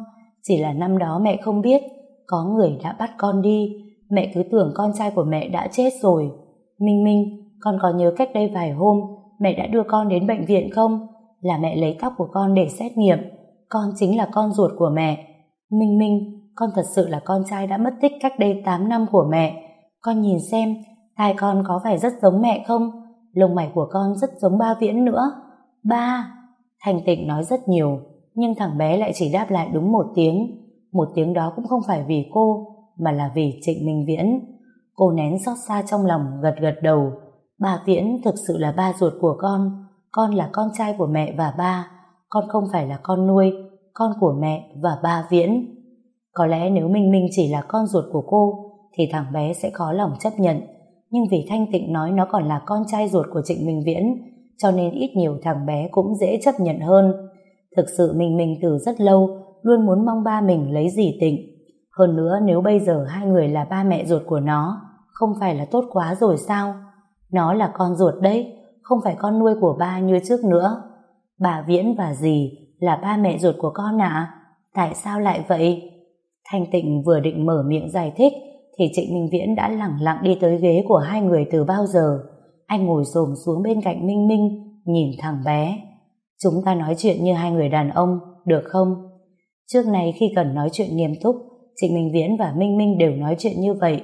chỉ là năm đó mẹ không biết, có người đã bắt con đi, mẹ cứ tưởng con trai của mẹ đã chết rồi. Minh Minh, con có nhớ cách đây vài hôm, mẹ đã đưa con đến bệnh viện không? Là mẹ lấy tóc của con để xét nghiệm, con chính là con ruột của mẹ. Minh Minh, con thật sự là con trai đã mất tích cách đây 8 năm của mẹ. Con nhìn xem, tai con có phải rất giống mẹ không? Lông mày của con rất giống ba viễn nữa. Ba! Thành tịnh nói rất nhiều, nhưng thằng bé lại chỉ đáp lại đúng một tiếng. Một tiếng đó cũng không phải vì cô, mà là vì Trịnh Minh Viễn. Cô nén xót xa trong lòng gật gật đầu. Ba Viễn thực sự là ba ruột của con. Con là con trai của mẹ và ba. Con không phải là con nuôi, con của mẹ và ba Viễn. Có lẽ nếu Minh Minh chỉ là con ruột của cô, thì thằng bé sẽ khó lòng chấp nhận. Nhưng vì Thanh Tịnh nói nó còn là con trai ruột của Trịnh Minh Viễn, cho nên ít nhiều thằng bé cũng dễ chấp nhận hơn. Thực sự Minh Minh từ rất lâu luôn muốn mong ba mình lấy gì Tịnh. Hơn nữa nếu bây giờ hai người là ba mẹ ruột của nó, không phải là tốt quá rồi sao? Nó là con ruột đấy, không phải con nuôi của ba như trước nữa. Bà Viễn và dì là ba mẹ ruột của con ạ. Tại sao lại vậy? Thanh Tịnh vừa định mở miệng giải thích thì Trịnh Minh Viễn đã lẳng lặng đi tới ghế của hai người từ bao giờ. Anh ngồi xổm xuống bên cạnh Minh Minh, nhìn thằng bé. Chúng ta nói chuyện như hai người đàn ông, được không? Trước này khi cần nói chuyện nghiêm túc, Trịnh Minh Viễn và Minh Minh đều nói chuyện như vậy,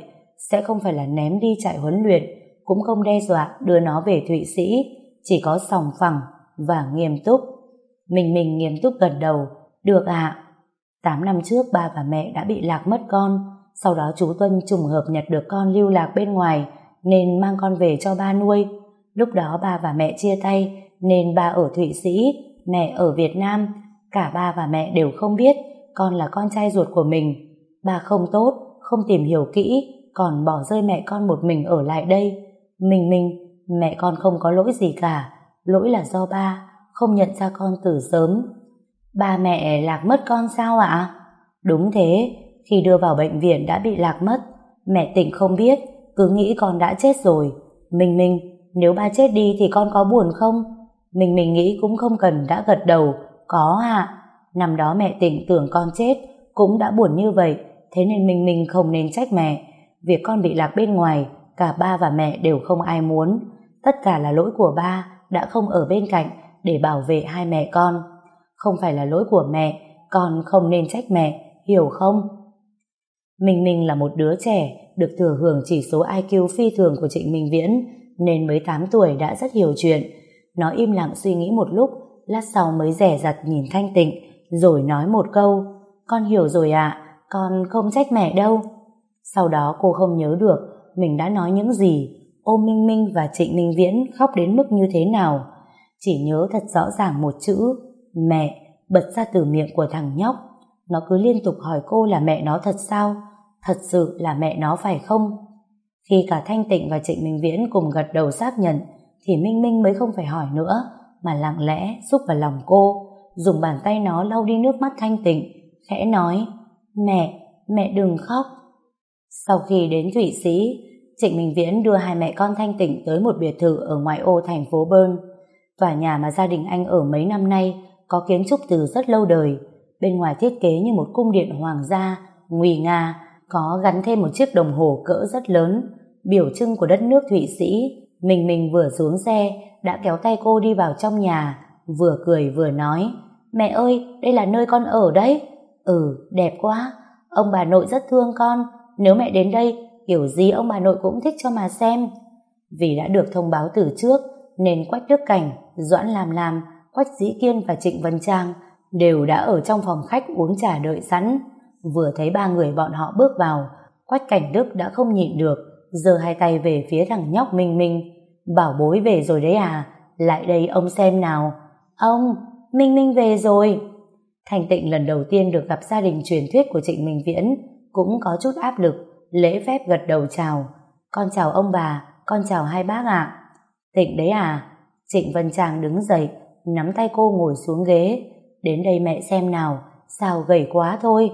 sẽ không phải là ném đi chạy huấn luyện, cũng không đe dọa đưa nó về Thụy Sĩ, chỉ có sòng phẳng và nghiêm túc. mình mình nghiêm túc gần đầu, được ạ. Tám năm trước ba và mẹ đã bị lạc mất con, sau đó chú Tuân trùng hợp nhặt được con lưu lạc bên ngoài, nên mang con về cho ba nuôi. Lúc đó ba và mẹ chia tay, nên ba ở Thụy Sĩ, mẹ ở Việt Nam. Cả ba và mẹ đều không biết con là con trai ruột của mình. Ba không tốt, không tìm hiểu kỹ, còn bỏ rơi mẹ con một mình ở lại đây. Mình mình, mẹ con không có lỗi gì cả, lỗi là do ba, không nhận ra con từ sớm. Ba mẹ lạc mất con sao ạ? Đúng thế, khi đưa vào bệnh viện đã bị lạc mất. Mẹ tỉnh không biết, cứ nghĩ con đã chết rồi. Minh Minh, nếu ba chết đi thì con có buồn không? Mình mình nghĩ cũng không cần đã gật đầu. Có ạ. Năm đó mẹ tỉnh tưởng con chết, cũng đã buồn như vậy, thế nên Minh Minh không nên trách mẹ. Việc con bị lạc bên ngoài, cả ba và mẹ đều không ai muốn. Tất cả là lỗi của ba, đã không ở bên cạnh để bảo vệ hai mẹ con. Không phải là lỗi của mẹ, con không nên trách mẹ, hiểu không? Minh Minh là một đứa trẻ được thừa hưởng chỉ số IQ phi thường của Trịnh Minh Viễn nên mới 8 tuổi đã rất hiểu chuyện. Nó im lặng suy nghĩ một lúc, lát sau mới rẻ rặt nhìn Thanh Tịnh rồi nói một câu Con hiểu rồi ạ, con không trách mẹ đâu. Sau đó cô không nhớ được mình đã nói những gì, ôm Minh Minh và Trịnh Minh Viễn khóc đến mức như thế nào. Chỉ nhớ thật rõ ràng một chữ, mẹ, bật ra từ miệng của thằng nhóc. Nó cứ liên tục hỏi cô là mẹ nó thật sao? Thật sự là mẹ nó phải không? Khi cả Thanh Tịnh và Trịnh Minh Viễn cùng gật đầu xác nhận, thì Minh Minh mới không phải hỏi nữa, mà lặng lẽ xúc vào lòng cô, dùng bàn tay nó lau đi nước mắt Thanh Tịnh, khẽ nói, mẹ, mẹ đừng khóc. Sau khi đến Thụy Sĩ, Trịnh Minh Viễn đưa hai mẹ con Thanh Tịnh tới một biệt thự ở ngoại ô thành phố Bern. Tòa nhà mà gia đình anh ở mấy năm nay có kiến trúc từ rất lâu đời. Bên ngoài thiết kế như một cung điện hoàng gia, nguy nga, có gắn thêm một chiếc đồng hồ cỡ rất lớn, biểu trưng của đất nước Thụy Sĩ. Mình mình vừa xuống xe, đã kéo tay cô đi vào trong nhà, vừa cười vừa nói, mẹ ơi, đây là nơi con ở đấy. Ừ, đẹp quá, ông bà nội rất thương con, nếu mẹ đến đây, kiểu gì ông bà nội cũng thích cho mà xem. Vì đã được thông báo từ trước, nên Quách Đức Cảnh, Doãn Làm Làm, Quách Dĩ Kiên và Trịnh Vân Trang đều đã ở trong phòng khách uống trà đợi sẵn. Vừa thấy ba người bọn họ bước vào, Quách Cảnh Đức đã không nhịn được, giơ hai tay về phía thằng nhóc Minh Minh. Bảo bối về rồi đấy à, lại đây ông xem nào. Ông, Minh Minh về rồi. Thành Tịnh lần đầu tiên được gặp gia đình truyền thuyết của Trịnh Minh Viễn, cũng có chút áp lực, lễ phép gật đầu chào. Con chào ông bà, con chào hai bác ạ. Tịnh đấy à? Trịnh Vân Trang đứng dậy, nắm tay cô ngồi xuống ghế. Đến đây mẹ xem nào, sao gầy quá thôi.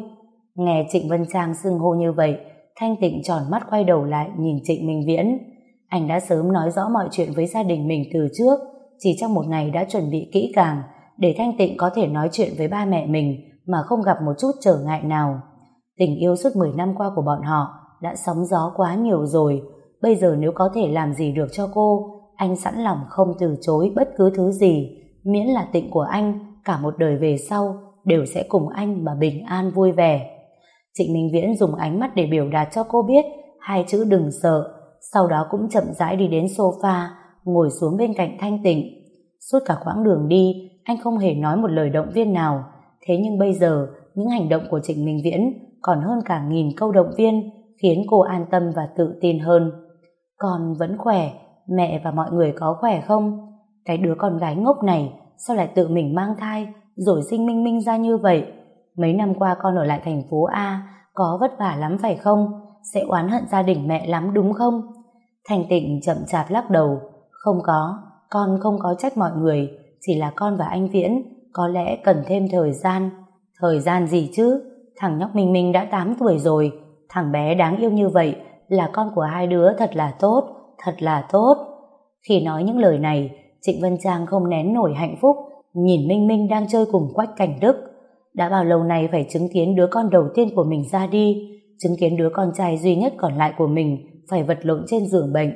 Nghe Trịnh Vân Trang xưng hô như vậy, Thanh Tịnh tròn mắt quay đầu lại nhìn Trịnh Minh Viễn. Anh đã sớm nói rõ mọi chuyện với gia đình mình từ trước, chỉ trong một ngày đã chuẩn bị kỹ càng, để Thanh Tịnh có thể nói chuyện với ba mẹ mình mà không gặp một chút trở ngại nào. Tình yêu suốt 10 năm qua của bọn họ đã sóng gió quá nhiều rồi, bây giờ nếu có thể làm gì được cho cô, anh sẵn lòng không từ chối bất cứ thứ gì, miễn là tịnh của anh cả một đời về sau đều sẽ cùng anh mà bình an vui vẻ. Trịnh Minh Viễn dùng ánh mắt để biểu đạt cho cô biết hai chữ đừng sợ, sau đó cũng chậm rãi đi đến sofa, ngồi xuống bên cạnh Thanh Tịnh. Suốt cả quãng đường đi, anh không hề nói một lời động viên nào, thế nhưng bây giờ, những hành động của Trịnh Minh Viễn còn hơn cả nghìn câu động viên khiến cô an tâm và tự tin hơn. Con vẫn khỏe, mẹ và mọi người có khỏe không? Cái đứa con gái ngốc này sao lại tự mình mang thai rồi sinh minh minh ra như vậy? Mấy năm qua con ở lại thành phố A có vất vả lắm phải không? Sẽ oán hận gia đình mẹ lắm đúng không? Thành tịnh chậm chạp lắc đầu. Không có, con không có trách mọi người, chỉ là con và anh Viễn có lẽ cần thêm thời gian. Thời gian gì chứ? Thằng nhóc Minh Minh đã 8 tuổi rồi, thằng bé đáng yêu như vậy là con của hai đứa thật là tốt, thật là tốt. Khi nói những lời này, Trịnh Vân Trang không nén nổi hạnh phúc, nhìn Minh Minh đang chơi cùng Quách Cảnh Đức. Đã bao lâu nay phải chứng kiến đứa con đầu tiên của mình ra đi, chứng kiến đứa con trai duy nhất còn lại của mình phải vật lộn trên giường bệnh.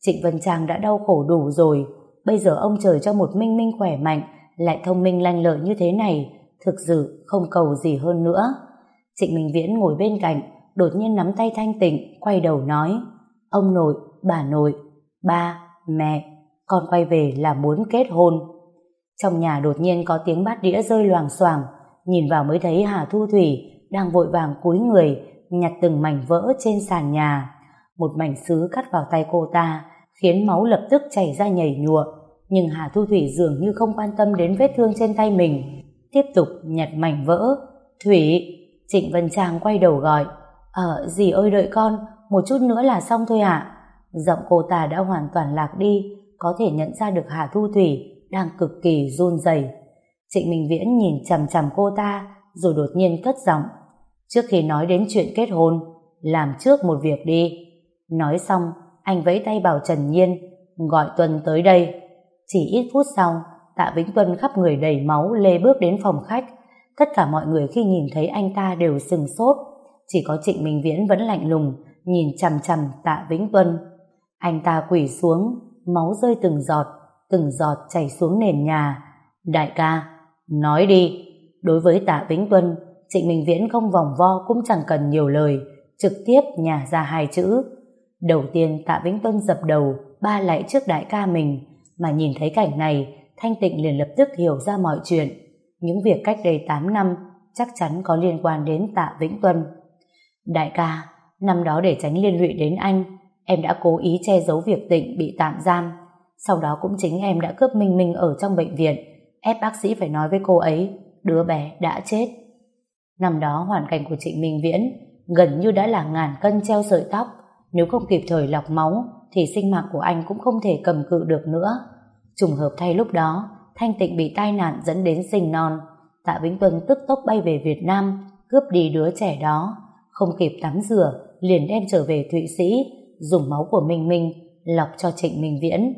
Trịnh Vân Trang đã đau khổ đủ rồi, bây giờ ông trời cho một Minh Minh khỏe mạnh, lại thông minh lanh lợi như thế này, thực sự không cầu gì hơn nữa. Trịnh Minh Viễn ngồi bên cạnh, đột nhiên nắm tay Thanh Tịnh, quay đầu nói, ông nội, bà nội, ba, mẹ, con quay về là muốn kết hôn. Trong nhà đột nhiên có tiếng bát đĩa rơi loàng xoàng, nhìn vào mới thấy Hà Thu Thủy đang vội vàng cúi người, nhặt từng mảnh vỡ trên sàn nhà. Một mảnh sứ cắt vào tay cô ta, khiến máu lập tức chảy ra nhảy nhụa. Nhưng Hà Thu Thủy dường như không quan tâm đến vết thương trên tay mình, tiếp tục nhặt mảnh vỡ. Thủy, Trịnh Vân Trang quay đầu gọi, Ờ, dì ơi đợi con, một chút nữa là xong thôi ạ. Giọng cô ta đã hoàn toàn lạc đi, có thể nhận ra được Hà Thu Thủy đang cực kỳ run rẩy. Trịnh Minh Viễn nhìn chằm chằm cô ta, rồi đột nhiên cất giọng. Trước khi nói đến chuyện kết hôn, làm trước một việc đi. Nói xong, anh vẫy tay bảo Trần Nhiên, gọi Tuân tới đây. Chỉ ít phút sau, Tạ Vĩnh Tuân khắp người đầy máu lê bước đến phòng khách. Tất cả mọi người khi nhìn thấy anh ta đều sừng sốt. Chỉ có Trịnh Minh Viễn vẫn lạnh lùng, nhìn chằm chằm Tạ Vĩnh Tuân. Anh ta quỳ xuống, máu rơi từng giọt, từng giọt chảy xuống nền nhà. Đại ca, nói đi. Đối với Tạ Vĩnh Tuân, Trịnh Minh Viễn không vòng vo cũng chẳng cần nhiều lời, trực tiếp nhả ra hai chữ. Đầu tiên Tạ Vĩnh Tuân dập đầu, ba lại trước đại ca mình, mà nhìn thấy cảnh này, Thanh Tịnh liền lập tức hiểu ra mọi chuyện. Những việc cách đây 8 năm chắc chắn có liên quan đến Tạ Vĩnh Tuân. Đại ca, năm đó để tránh liên lụy đến anh, em đã cố ý che giấu việc Tịnh bị tạm giam. Sau đó cũng chính em đã cướp Minh Minh ở trong bệnh viện, ép bác sĩ phải nói với cô ấy, đứa bé đã chết. Năm đó hoàn cảnh của Trịnh Minh Viễn gần như đã là ngàn cân treo sợi tóc, nếu không kịp thời lọc máu thì sinh mạng của anh cũng không thể cầm cự được nữa. Trùng hợp thay lúc đó, Thanh Tịnh bị tai nạn dẫn đến sinh non. Tạ Vĩnh Tuân tức tốc bay về Việt Nam, cướp đi đứa trẻ đó. Không kịp tắm rửa, liền đem trở về Thụy Sĩ, dùng máu của Minh Minh, lọc cho Trịnh Minh Viễn.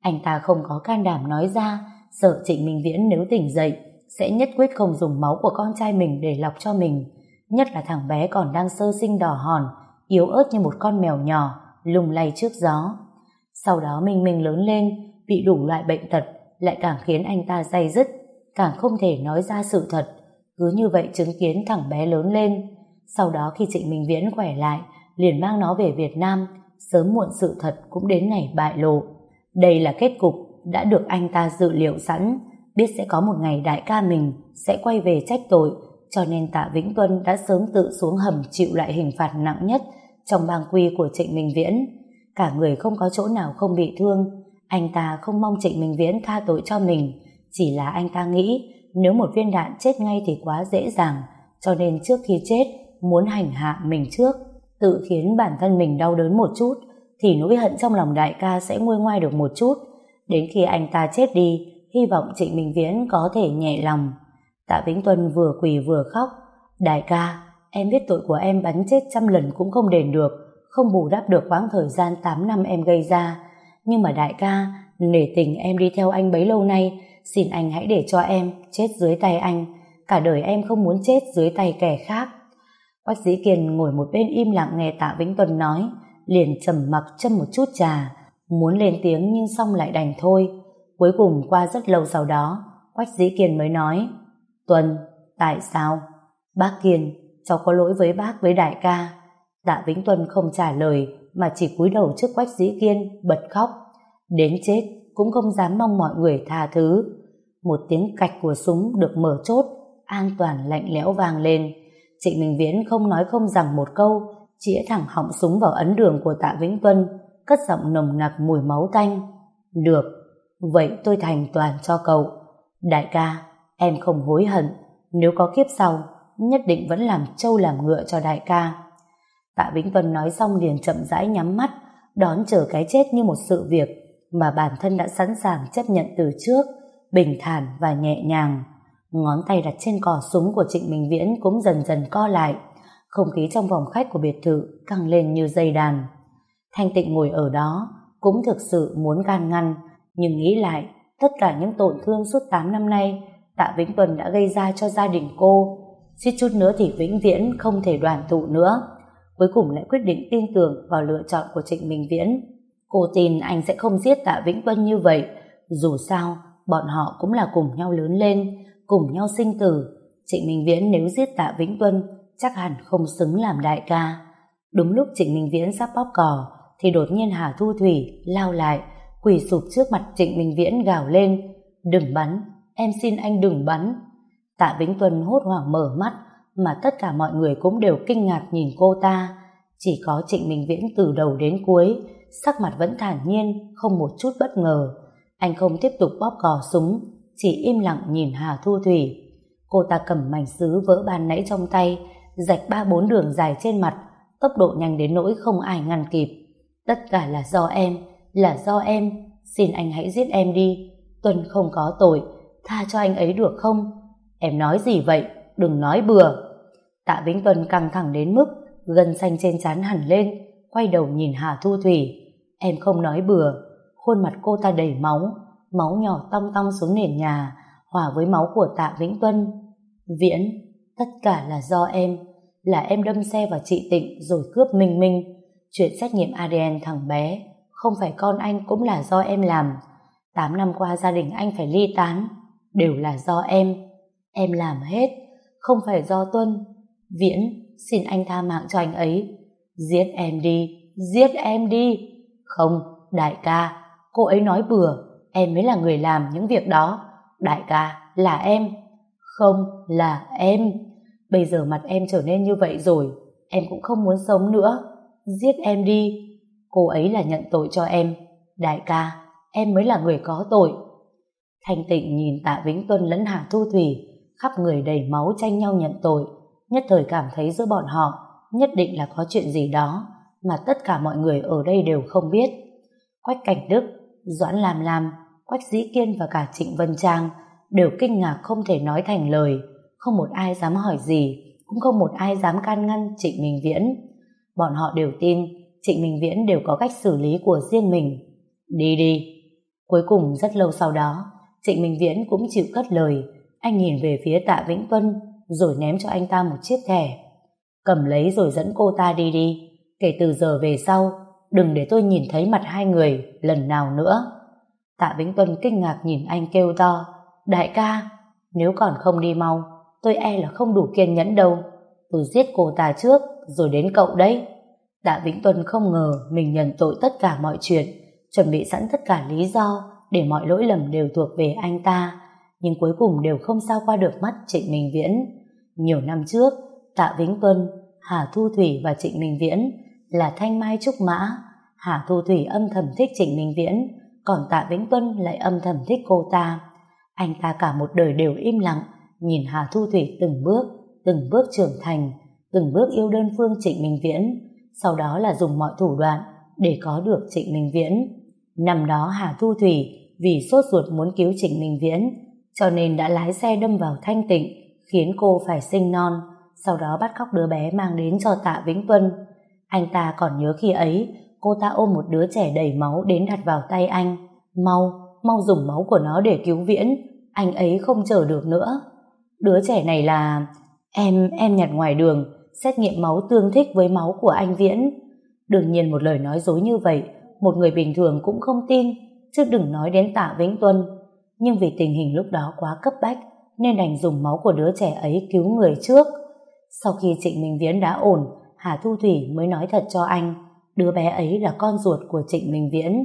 Anh ta không có can đảm nói ra, sợ Trịnh Minh Viễn nếu tỉnh dậy, sẽ nhất quyết không dùng máu của con trai mình để lọc cho mình. Nhất là thằng bé còn đang sơ sinh đỏ hòn, yếu ớt như một con mèo nhỏ, lung lay trước gió. Sau đó Minh Minh lớn lên, bị đủ loại bệnh tật, lại càng khiến anh ta day dứt, càng không thể nói ra sự thật. Cứ như vậy chứng kiến thằng bé lớn lên. Sau đó khi Trịnh Minh Viễn khỏe lại, liền mang nó về Việt Nam, sớm muộn sự thật cũng đến ngày bại lộ. Đây là kết cục đã được anh ta dự liệu sẵn, biết sẽ có một ngày đại ca mình sẽ quay về trách tội, cho nên Tạ Vĩnh Tuân đã sớm tự xuống hầm chịu lại hình phạt nặng nhất trong bang quy của Trịnh Minh Viễn. Cả người không có chỗ nào không bị thương, anh ta không mong Trịnh Minh Viễn tha tội cho mình, chỉ là anh ta nghĩ nếu một viên đạn chết ngay thì quá dễ dàng, cho nên trước khi chết muốn hành hạ mình trước, tự khiến bản thân mình đau đớn một chút, thì nỗi hận trong lòng đại ca sẽ nguôi ngoai được một chút. Đến khi anh ta chết đi, hy vọng Trịnh Minh Viễn có thể nhẹ lòng. Tạ Vĩnh Tuân vừa quỳ vừa khóc. Đại ca, em biết tội của em bắn chết trăm lần cũng không đền được, không bù đắp được quãng thời gian 8 năm em gây ra. Nhưng mà đại ca, nể tình em đi theo anh bấy lâu nay, xin anh hãy để cho em chết dưới tay anh. Cả đời em không muốn chết dưới tay kẻ khác. Quách sĩ Kiên ngồi một bên im lặng nghe Tạ Vĩnh Tuân nói, liền trầm mặc châm một chút trà, muốn lên tiếng nhưng xong lại đành thôi. Cuối cùng qua rất lâu sau đó, Quách Dĩ Kiên mới nói, Tuân, tại sao? Bác Kiên, cháu có lỗi với bác với đại ca. Tạ Vĩnh Tuân không trả lời mà chỉ cúi đầu trước Quách Dĩ Kiên bật khóc. Đến chết cũng không dám mong mọi người tha thứ. Một tiếng cạch của súng được mở chốt, an toàn lạnh lẽo vang lên. Trịnh Minh Viễn không nói không rằng một câu, chĩa thẳng họng súng vào ấn đường của tạ Vĩnh Tuân, cất giọng nồng nặc mùi máu tanh. Được, vậy tôi thành toàn cho cậu. Đại ca, em không hối hận, nếu có kiếp sau, nhất định vẫn làm trâu làm ngựa cho đại ca. Tạ Vĩnh Tuân nói xong liền chậm rãi nhắm mắt, đón chờ cái chết như một sự việc mà bản thân đã sẵn sàng chấp nhận từ trước, bình thản và nhẹ nhàng. Ngón tay đặt trên cò súng của Trịnh Minh Viễn cũng dần dần co lại, không khí trong vòng khách của biệt thự căng lên như dây đàn. Thanh tịnh ngồi ở đó, cũng thực sự muốn gan ngăn, nhưng nghĩ lại, tất cả những tổn thương suốt 8 năm nay, Tạ Vĩnh Tuần đã gây ra cho gia đình cô. Suýt chút nữa thì vĩnh viễn không thể đoàn tụ nữa. Cuối cùng lại quyết định tin tưởng vào lựa chọn của Trịnh Minh Viễn. Cô tin anh sẽ không giết Tạ Vĩnh Tuân như vậy. Dù sao, bọn họ cũng là cùng nhau lớn lên, cùng nhau sinh tử. Trịnh Minh Viễn nếu giết Tạ Vĩnh Tuân, chắc hẳn không xứng làm đại ca. Đúng lúc Trịnh Minh Viễn sắp bóp cò, thì đột nhiên Hà Thu Thủy lao lại, quỳ sụp trước mặt Trịnh Minh Viễn gào lên, đừng bắn, em xin anh đừng bắn. Tạ Vĩnh Tuân hốt hoảng mở mắt, mà tất cả mọi người cũng đều kinh ngạc nhìn cô ta. Chỉ có Trịnh Minh Viễn từ đầu đến cuối, sắc mặt vẫn thản nhiên, không một chút bất ngờ. Anh không tiếp tục bóp cò súng, chỉ im lặng nhìn Hà Thu Thủy. Cô ta cầm mảnh sứ vỡ ban nãy trong tay, rạch ba bốn đường dài trên mặt, tốc độ nhanh đến nỗi không ai ngăn kịp. Tất cả là do em, là do em, xin anh hãy giết em đi. Tuân không có tội, tha cho anh ấy được không? Em nói gì vậy? Đừng nói bừa. Tạ Vĩnh Tuân căng thẳng đến mức gân xanh trên trán hẳn lên, quay đầu nhìn Hà Thu Thủy. Em không nói bừa, khuôn mặt cô ta đầy máu, máu nhỏ tong tong xuống nền nhà, hòa với máu của Tạ Vĩnh Tuân. Viễn, tất cả là do em, là em đâm xe vào chị Tịnh rồi cướp Minh Minh. Chuyện xét nghiệm ADN thằng bé, không phải con anh cũng là do em làm. Tám năm qua gia đình anh phải ly tán, đều là do em. Em làm hết, không phải do Tuân. Viễn, xin anh tha mạng cho anh ấy. Giết em đi, giết em đi. Không, đại ca, cô ấy nói bừa, em mới là người làm những việc đó. Đại ca, là em. Không, là em. Bây giờ mặt em trở nên như vậy rồi, em cũng không muốn sống nữa. Giết em đi. Cô ấy là nhận tội cho em. Đại ca, em mới là người có tội. Thanh tịnh nhìn tạ Vĩnh Tuân lẫn Hà Thu Thủy, khắp người đầy máu tranh nhau nhận tội, nhất thời cảm thấy giữa bọn họ nhất định là có chuyện gì đó mà tất cả mọi người ở đây đều không biết. Quách Cảnh Đức, Doãn Lam Lam, Quách Dĩ Kiên và cả Trịnh Vân Trang đều kinh ngạc không thể nói thành lời, không một ai dám hỏi gì, cũng không một ai dám can ngăn Trịnh Minh Viễn. Bọn họ đều tin Trịnh Minh Viễn đều có cách xử lý của riêng mình. Đi đi. Cuối cùng rất lâu sau đó, Trịnh Minh Viễn cũng chịu cất lời. Anh nhìn về phía tạ Vĩnh Tuân, rồi ném cho anh ta một chiếc thẻ. Cầm lấy rồi dẫn cô ta đi đi. Kể từ giờ về sau, đừng để tôi nhìn thấy mặt hai người lần nào nữa. Tạ Vĩnh Tuân kinh ngạc nhìn anh kêu to. Đại ca, nếu còn không đi mau, tôi e là không đủ kiên nhẫn đâu. Tôi giết cô ta trước, rồi đến cậu đấy. Tạ Vĩnh Tuân không ngờ mình nhận tội tất cả mọi chuyện, chuẩn bị sẵn tất cả lý do để mọi lỗi lầm đều thuộc về anh ta, nhưng cuối cùng đều không sao qua được mắt Trịnh Minh Viễn. Nhiều năm trước, Tạ Vĩnh Tuân, Hà Thu Thủy và Trịnh Minh Viễn là thanh mai trúc mã. Hà Thu Thủy âm thầm thích Trịnh Minh Viễn, còn Tạ Vĩnh Tuân lại âm thầm thích cô ta. Anh ta cả một đời đều im lặng, nhìn Hà Thu Thủy từng bước, từng bước trưởng thành, từng bước yêu đơn phương Trịnh Minh Viễn, sau đó là dùng mọi thủ đoạn để có được Trịnh Minh Viễn. Năm đó Hà Thu Thủy vì sốt ruột muốn cứu Trịnh Minh Viễn, cho nên đã lái xe đâm vào thanh tịnh, khiến cô phải sinh non, sau đó bắt cóc đứa bé mang đến cho Tạ Vĩnh Tuân. Anh ta còn nhớ khi ấy, cô ta ôm một đứa trẻ đầy máu đến đặt vào tay anh. Mau, mau dùng máu của nó để cứu Viễn, anh ấy không chờ được nữa. Đứa trẻ này là... Em, em nhặt ngoài đường, xét nghiệm máu tương thích với máu của anh Viễn. Đương nhiên một lời nói dối như vậy, một người bình thường cũng không tin, chứ đừng nói đến tạ Vĩnh Tuân. Nhưng vì tình hình lúc đó quá cấp bách, nên đành dùng máu của đứa trẻ ấy cứu người trước. Sau khi Trịnh Minh Viễn đã ổn, Hà Thu Thủy mới nói thật cho anh, đứa bé ấy là con ruột của Trịnh Minh Viễn.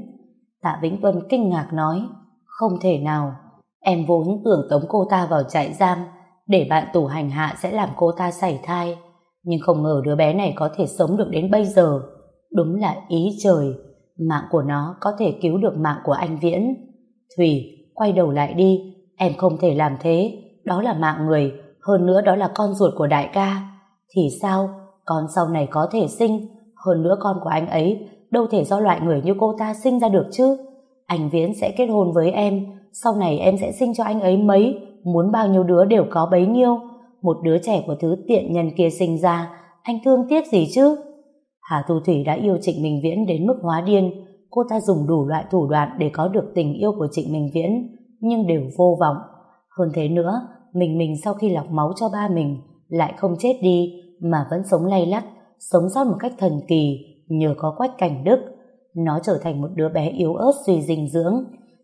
Tạ Vĩnh Tuân kinh ngạc nói, không thể nào, em vốn tưởng tống cô ta vào trại giam, để bạn tù hành hạ sẽ làm cô ta sảy thai, Nhưng không ngờ đứa bé này có thể sống được đến bây giờ. Đúng là ý trời. Mạng của nó có thể cứu được mạng của anh Viễn. Thủy, quay đầu lại đi. Em không thể làm thế. Đó là mạng người. Hơn nữa đó là con ruột của đại ca. Thì sao? Con sau này có thể sinh. Hơn nữa con của anh ấy đâu thể do loại người như cô ta sinh ra được chứ. Anh Viễn sẽ kết hôn với em. Sau này em sẽ sinh cho anh ấy mấy. Muốn bao nhiêu đứa đều có bấy nhiêu. Một đứa trẻ của thứ tiện nhân kia sinh ra. Anh thương tiếc gì chứ? Hà Thu Thủy đã yêu Trịnh Minh Viễn đến mức hóa điên. Cô ta dùng đủ loại thủ đoạn để có được tình yêu của Trịnh Minh Viễn, nhưng đều vô vọng. Hơn thế nữa, mình mình sau khi lọc máu cho ba mình, lại không chết đi, mà vẫn sống lay lắt, sống sót một cách thần kỳ, nhờ có quách cảnh đức. Nó trở thành một đứa bé yếu ớt suy dinh dưỡng.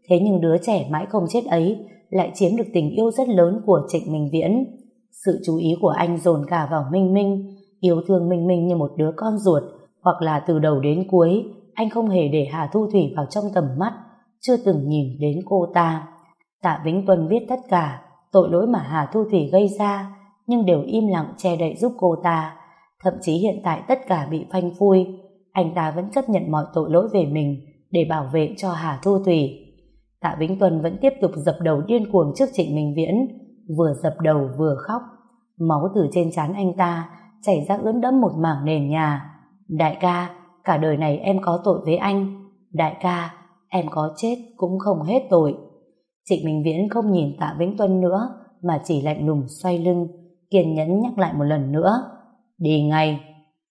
Thế nhưng đứa trẻ mãi không chết ấy, lại chiếm được tình yêu rất lớn của Trịnh Minh Viễn. Sự chú ý của anh dồn cả vào Minh Minh, yêu thương Minh Minh như một đứa con ruột, hoặc là từ đầu đến cuối, anh không hề để Hà Thu Thủy vào trong tầm mắt, chưa từng nhìn đến cô ta. Tạ Vĩnh Tuân biết tất cả, tội lỗi mà Hà Thu Thủy gây ra, nhưng đều im lặng che đậy giúp cô ta. Thậm chí hiện tại tất cả bị phanh phui, anh ta vẫn chấp nhận mọi tội lỗi về mình để bảo vệ cho Hà Thu Thủy. Tạ Vĩnh Tuân vẫn tiếp tục dập đầu điên cuồng trước Trịnh Minh Viễn, vừa dập đầu vừa khóc. Máu từ trên trán anh ta chảy ra ướt đẫm một mảng nền nhà. Đại ca, cả đời này em có tội với anh. Đại ca, em có chết cũng không hết tội. Trịnh Minh Viễn không nhìn Tạ Vĩnh Tuân nữa, mà chỉ lạnh lùng xoay lưng, kiên nhẫn nhắc lại một lần nữa. Đi ngay.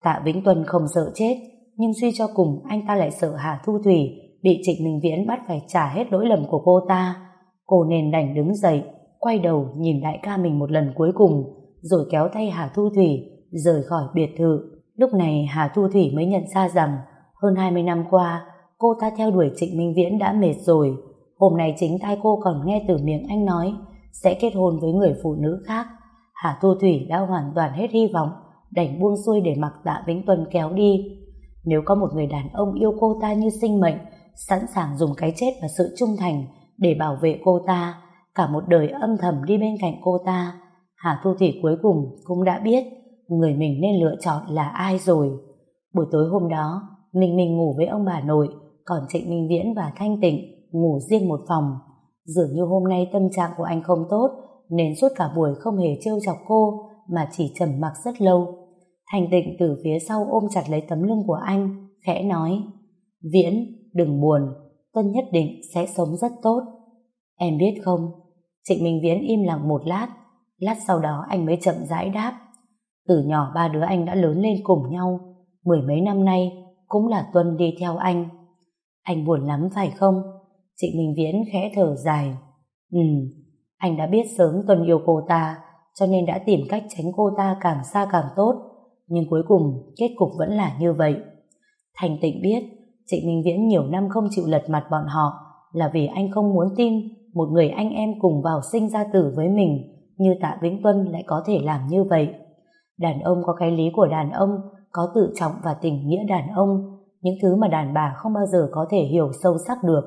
Tạ Vĩnh Tuân không sợ chết, nhưng suy cho cùng anh ta lại sợ Hà Thu Thủy bị Trịnh Minh Viễn bắt phải trả hết lỗi lầm của cô ta. Cô nên đành đứng dậy, quay đầu nhìn đại ca mình một lần cuối cùng, rồi kéo tay Hà Thu Thủy rời khỏi biệt thự. Lúc này Hà Thu Thủy mới nhận ra rằng hơn 20 năm qua cô ta theo đuổi Trịnh Minh Viễn đã mệt rồi. Hôm nay chính tay cô còn nghe từ miệng anh nói sẽ kết hôn với người phụ nữ khác. Hà Thu Thủy đã hoàn toàn hết hy vọng đành buông xuôi để mặc tạ Vĩnh Tuân kéo đi. Nếu có một người đàn ông yêu cô ta như sinh mệnh sẵn sàng dùng cái chết và sự trung thành để bảo vệ cô ta cả một đời âm thầm đi bên cạnh cô ta Hà Thu Thủy cuối cùng cũng đã biết người mình nên lựa chọn là ai rồi. Buổi tối hôm đó, Minh Minh ngủ với ông bà nội, còn Trịnh Minh Viễn và Thanh Tịnh ngủ riêng một phòng. Dường như hôm nay tâm trạng của anh không tốt, nên suốt cả buổi không hề trêu chọc cô, mà chỉ trầm mặc rất lâu hành Tịnh từ phía sau ôm chặt lấy tấm lưng của anh, khẽ nói, Viễn, đừng buồn, Tân nhất định sẽ sống rất tốt. Em biết không? Trịnh Minh Viễn im lặng một lát, lát sau đó anh mới chậm rãi đáp. Từ nhỏ ba đứa anh đã lớn lên cùng nhau, mười mấy năm nay cũng là Tuân đi theo anh. Anh buồn lắm phải không? Trịnh Minh Viễn khẽ thở dài. Ừ, anh đã biết sớm Tuân yêu cô ta, cho nên đã tìm cách tránh cô ta càng xa càng tốt. Nhưng cuối cùng, kết cục vẫn là như vậy. Thành tịnh biết, Trịnh Minh Viễn nhiều năm không chịu lật mặt bọn họ là vì anh không muốn tin một người anh em cùng vào sinh ra tử với mình như Tạ Vĩnh Tuân lại có thể làm như vậy. Đàn ông có cái lý của đàn ông, có tự trọng và tình nghĩa đàn ông, những thứ mà đàn bà không bao giờ có thể hiểu sâu sắc được.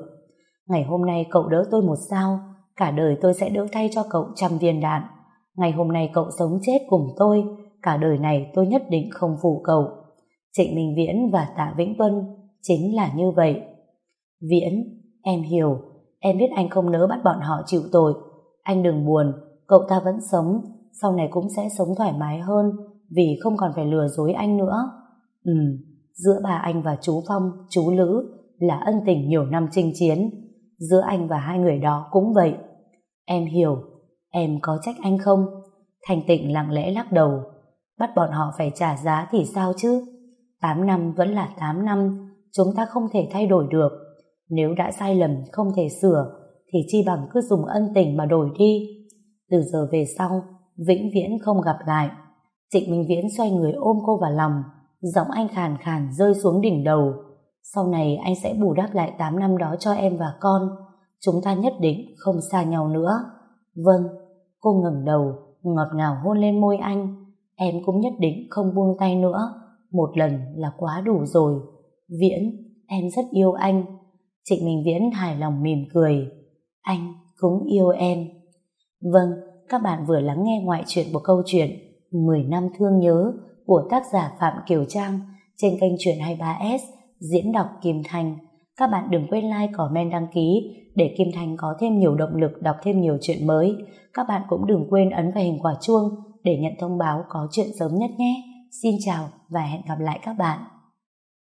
Ngày hôm nay cậu đỡ tôi một sao, cả đời tôi sẽ đỡ thay cho cậu trăm viên đạn. Ngày hôm nay cậu sống chết cùng tôi, cả đời này tôi nhất định không phụ cậu. Trịnh Minh Viễn và Tạ Vĩnh Tuân chính là như vậy. Viễn, em hiểu, em biết anh không nỡ bắt bọn họ chịu tội. Anh đừng buồn, cậu ta vẫn sống, sau này cũng sẽ sống thoải mái hơn vì không còn phải lừa dối anh nữa. Ừ, giữa bà anh và chú Phong, chú Lữ là ân tình nhiều năm chinh chiến. Giữa anh và hai người đó cũng vậy. Em hiểu, em có trách anh không? Thành tịnh lặng lẽ lắc đầu. Bắt bọn họ phải trả giá thì sao chứ? 8 năm vẫn là 8 năm, chúng ta không thể thay đổi được. Nếu đã sai lầm không thể sửa, thì chi bằng cứ dùng ân tình mà đổi đi. Từ giờ về sau, vĩnh viễn không gặp lại. Trịnh Minh Viễn xoay người ôm cô vào lòng, giọng anh khàn khàn rơi xuống đỉnh đầu. Sau này anh sẽ bù đắp lại 8 năm đó cho em và con. Chúng ta nhất định không xa nhau nữa. Vâng, cô ngẩng đầu, ngọt ngào hôn lên môi anh em cũng nhất định không buông tay nữa. Một lần là quá đủ rồi. Viễn, em rất yêu anh. Trịnh Minh Viễn hài lòng mỉm cười. Anh cũng yêu em. Vâng, các bạn vừa lắng nghe ngoại truyện của câu chuyện 10 năm thương nhớ của tác giả Phạm Kiều Trang trên kênh truyện 23S diễn đọc Kim Thành. Các bạn đừng quên like, comment, đăng ký để Kim Thành có thêm nhiều động lực đọc thêm nhiều chuyện mới. Các bạn cũng đừng quên ấn vào hình quả chuông để nhận thông báo có chuyện sớm nhất nhé. Xin chào và hẹn gặp lại các bạn.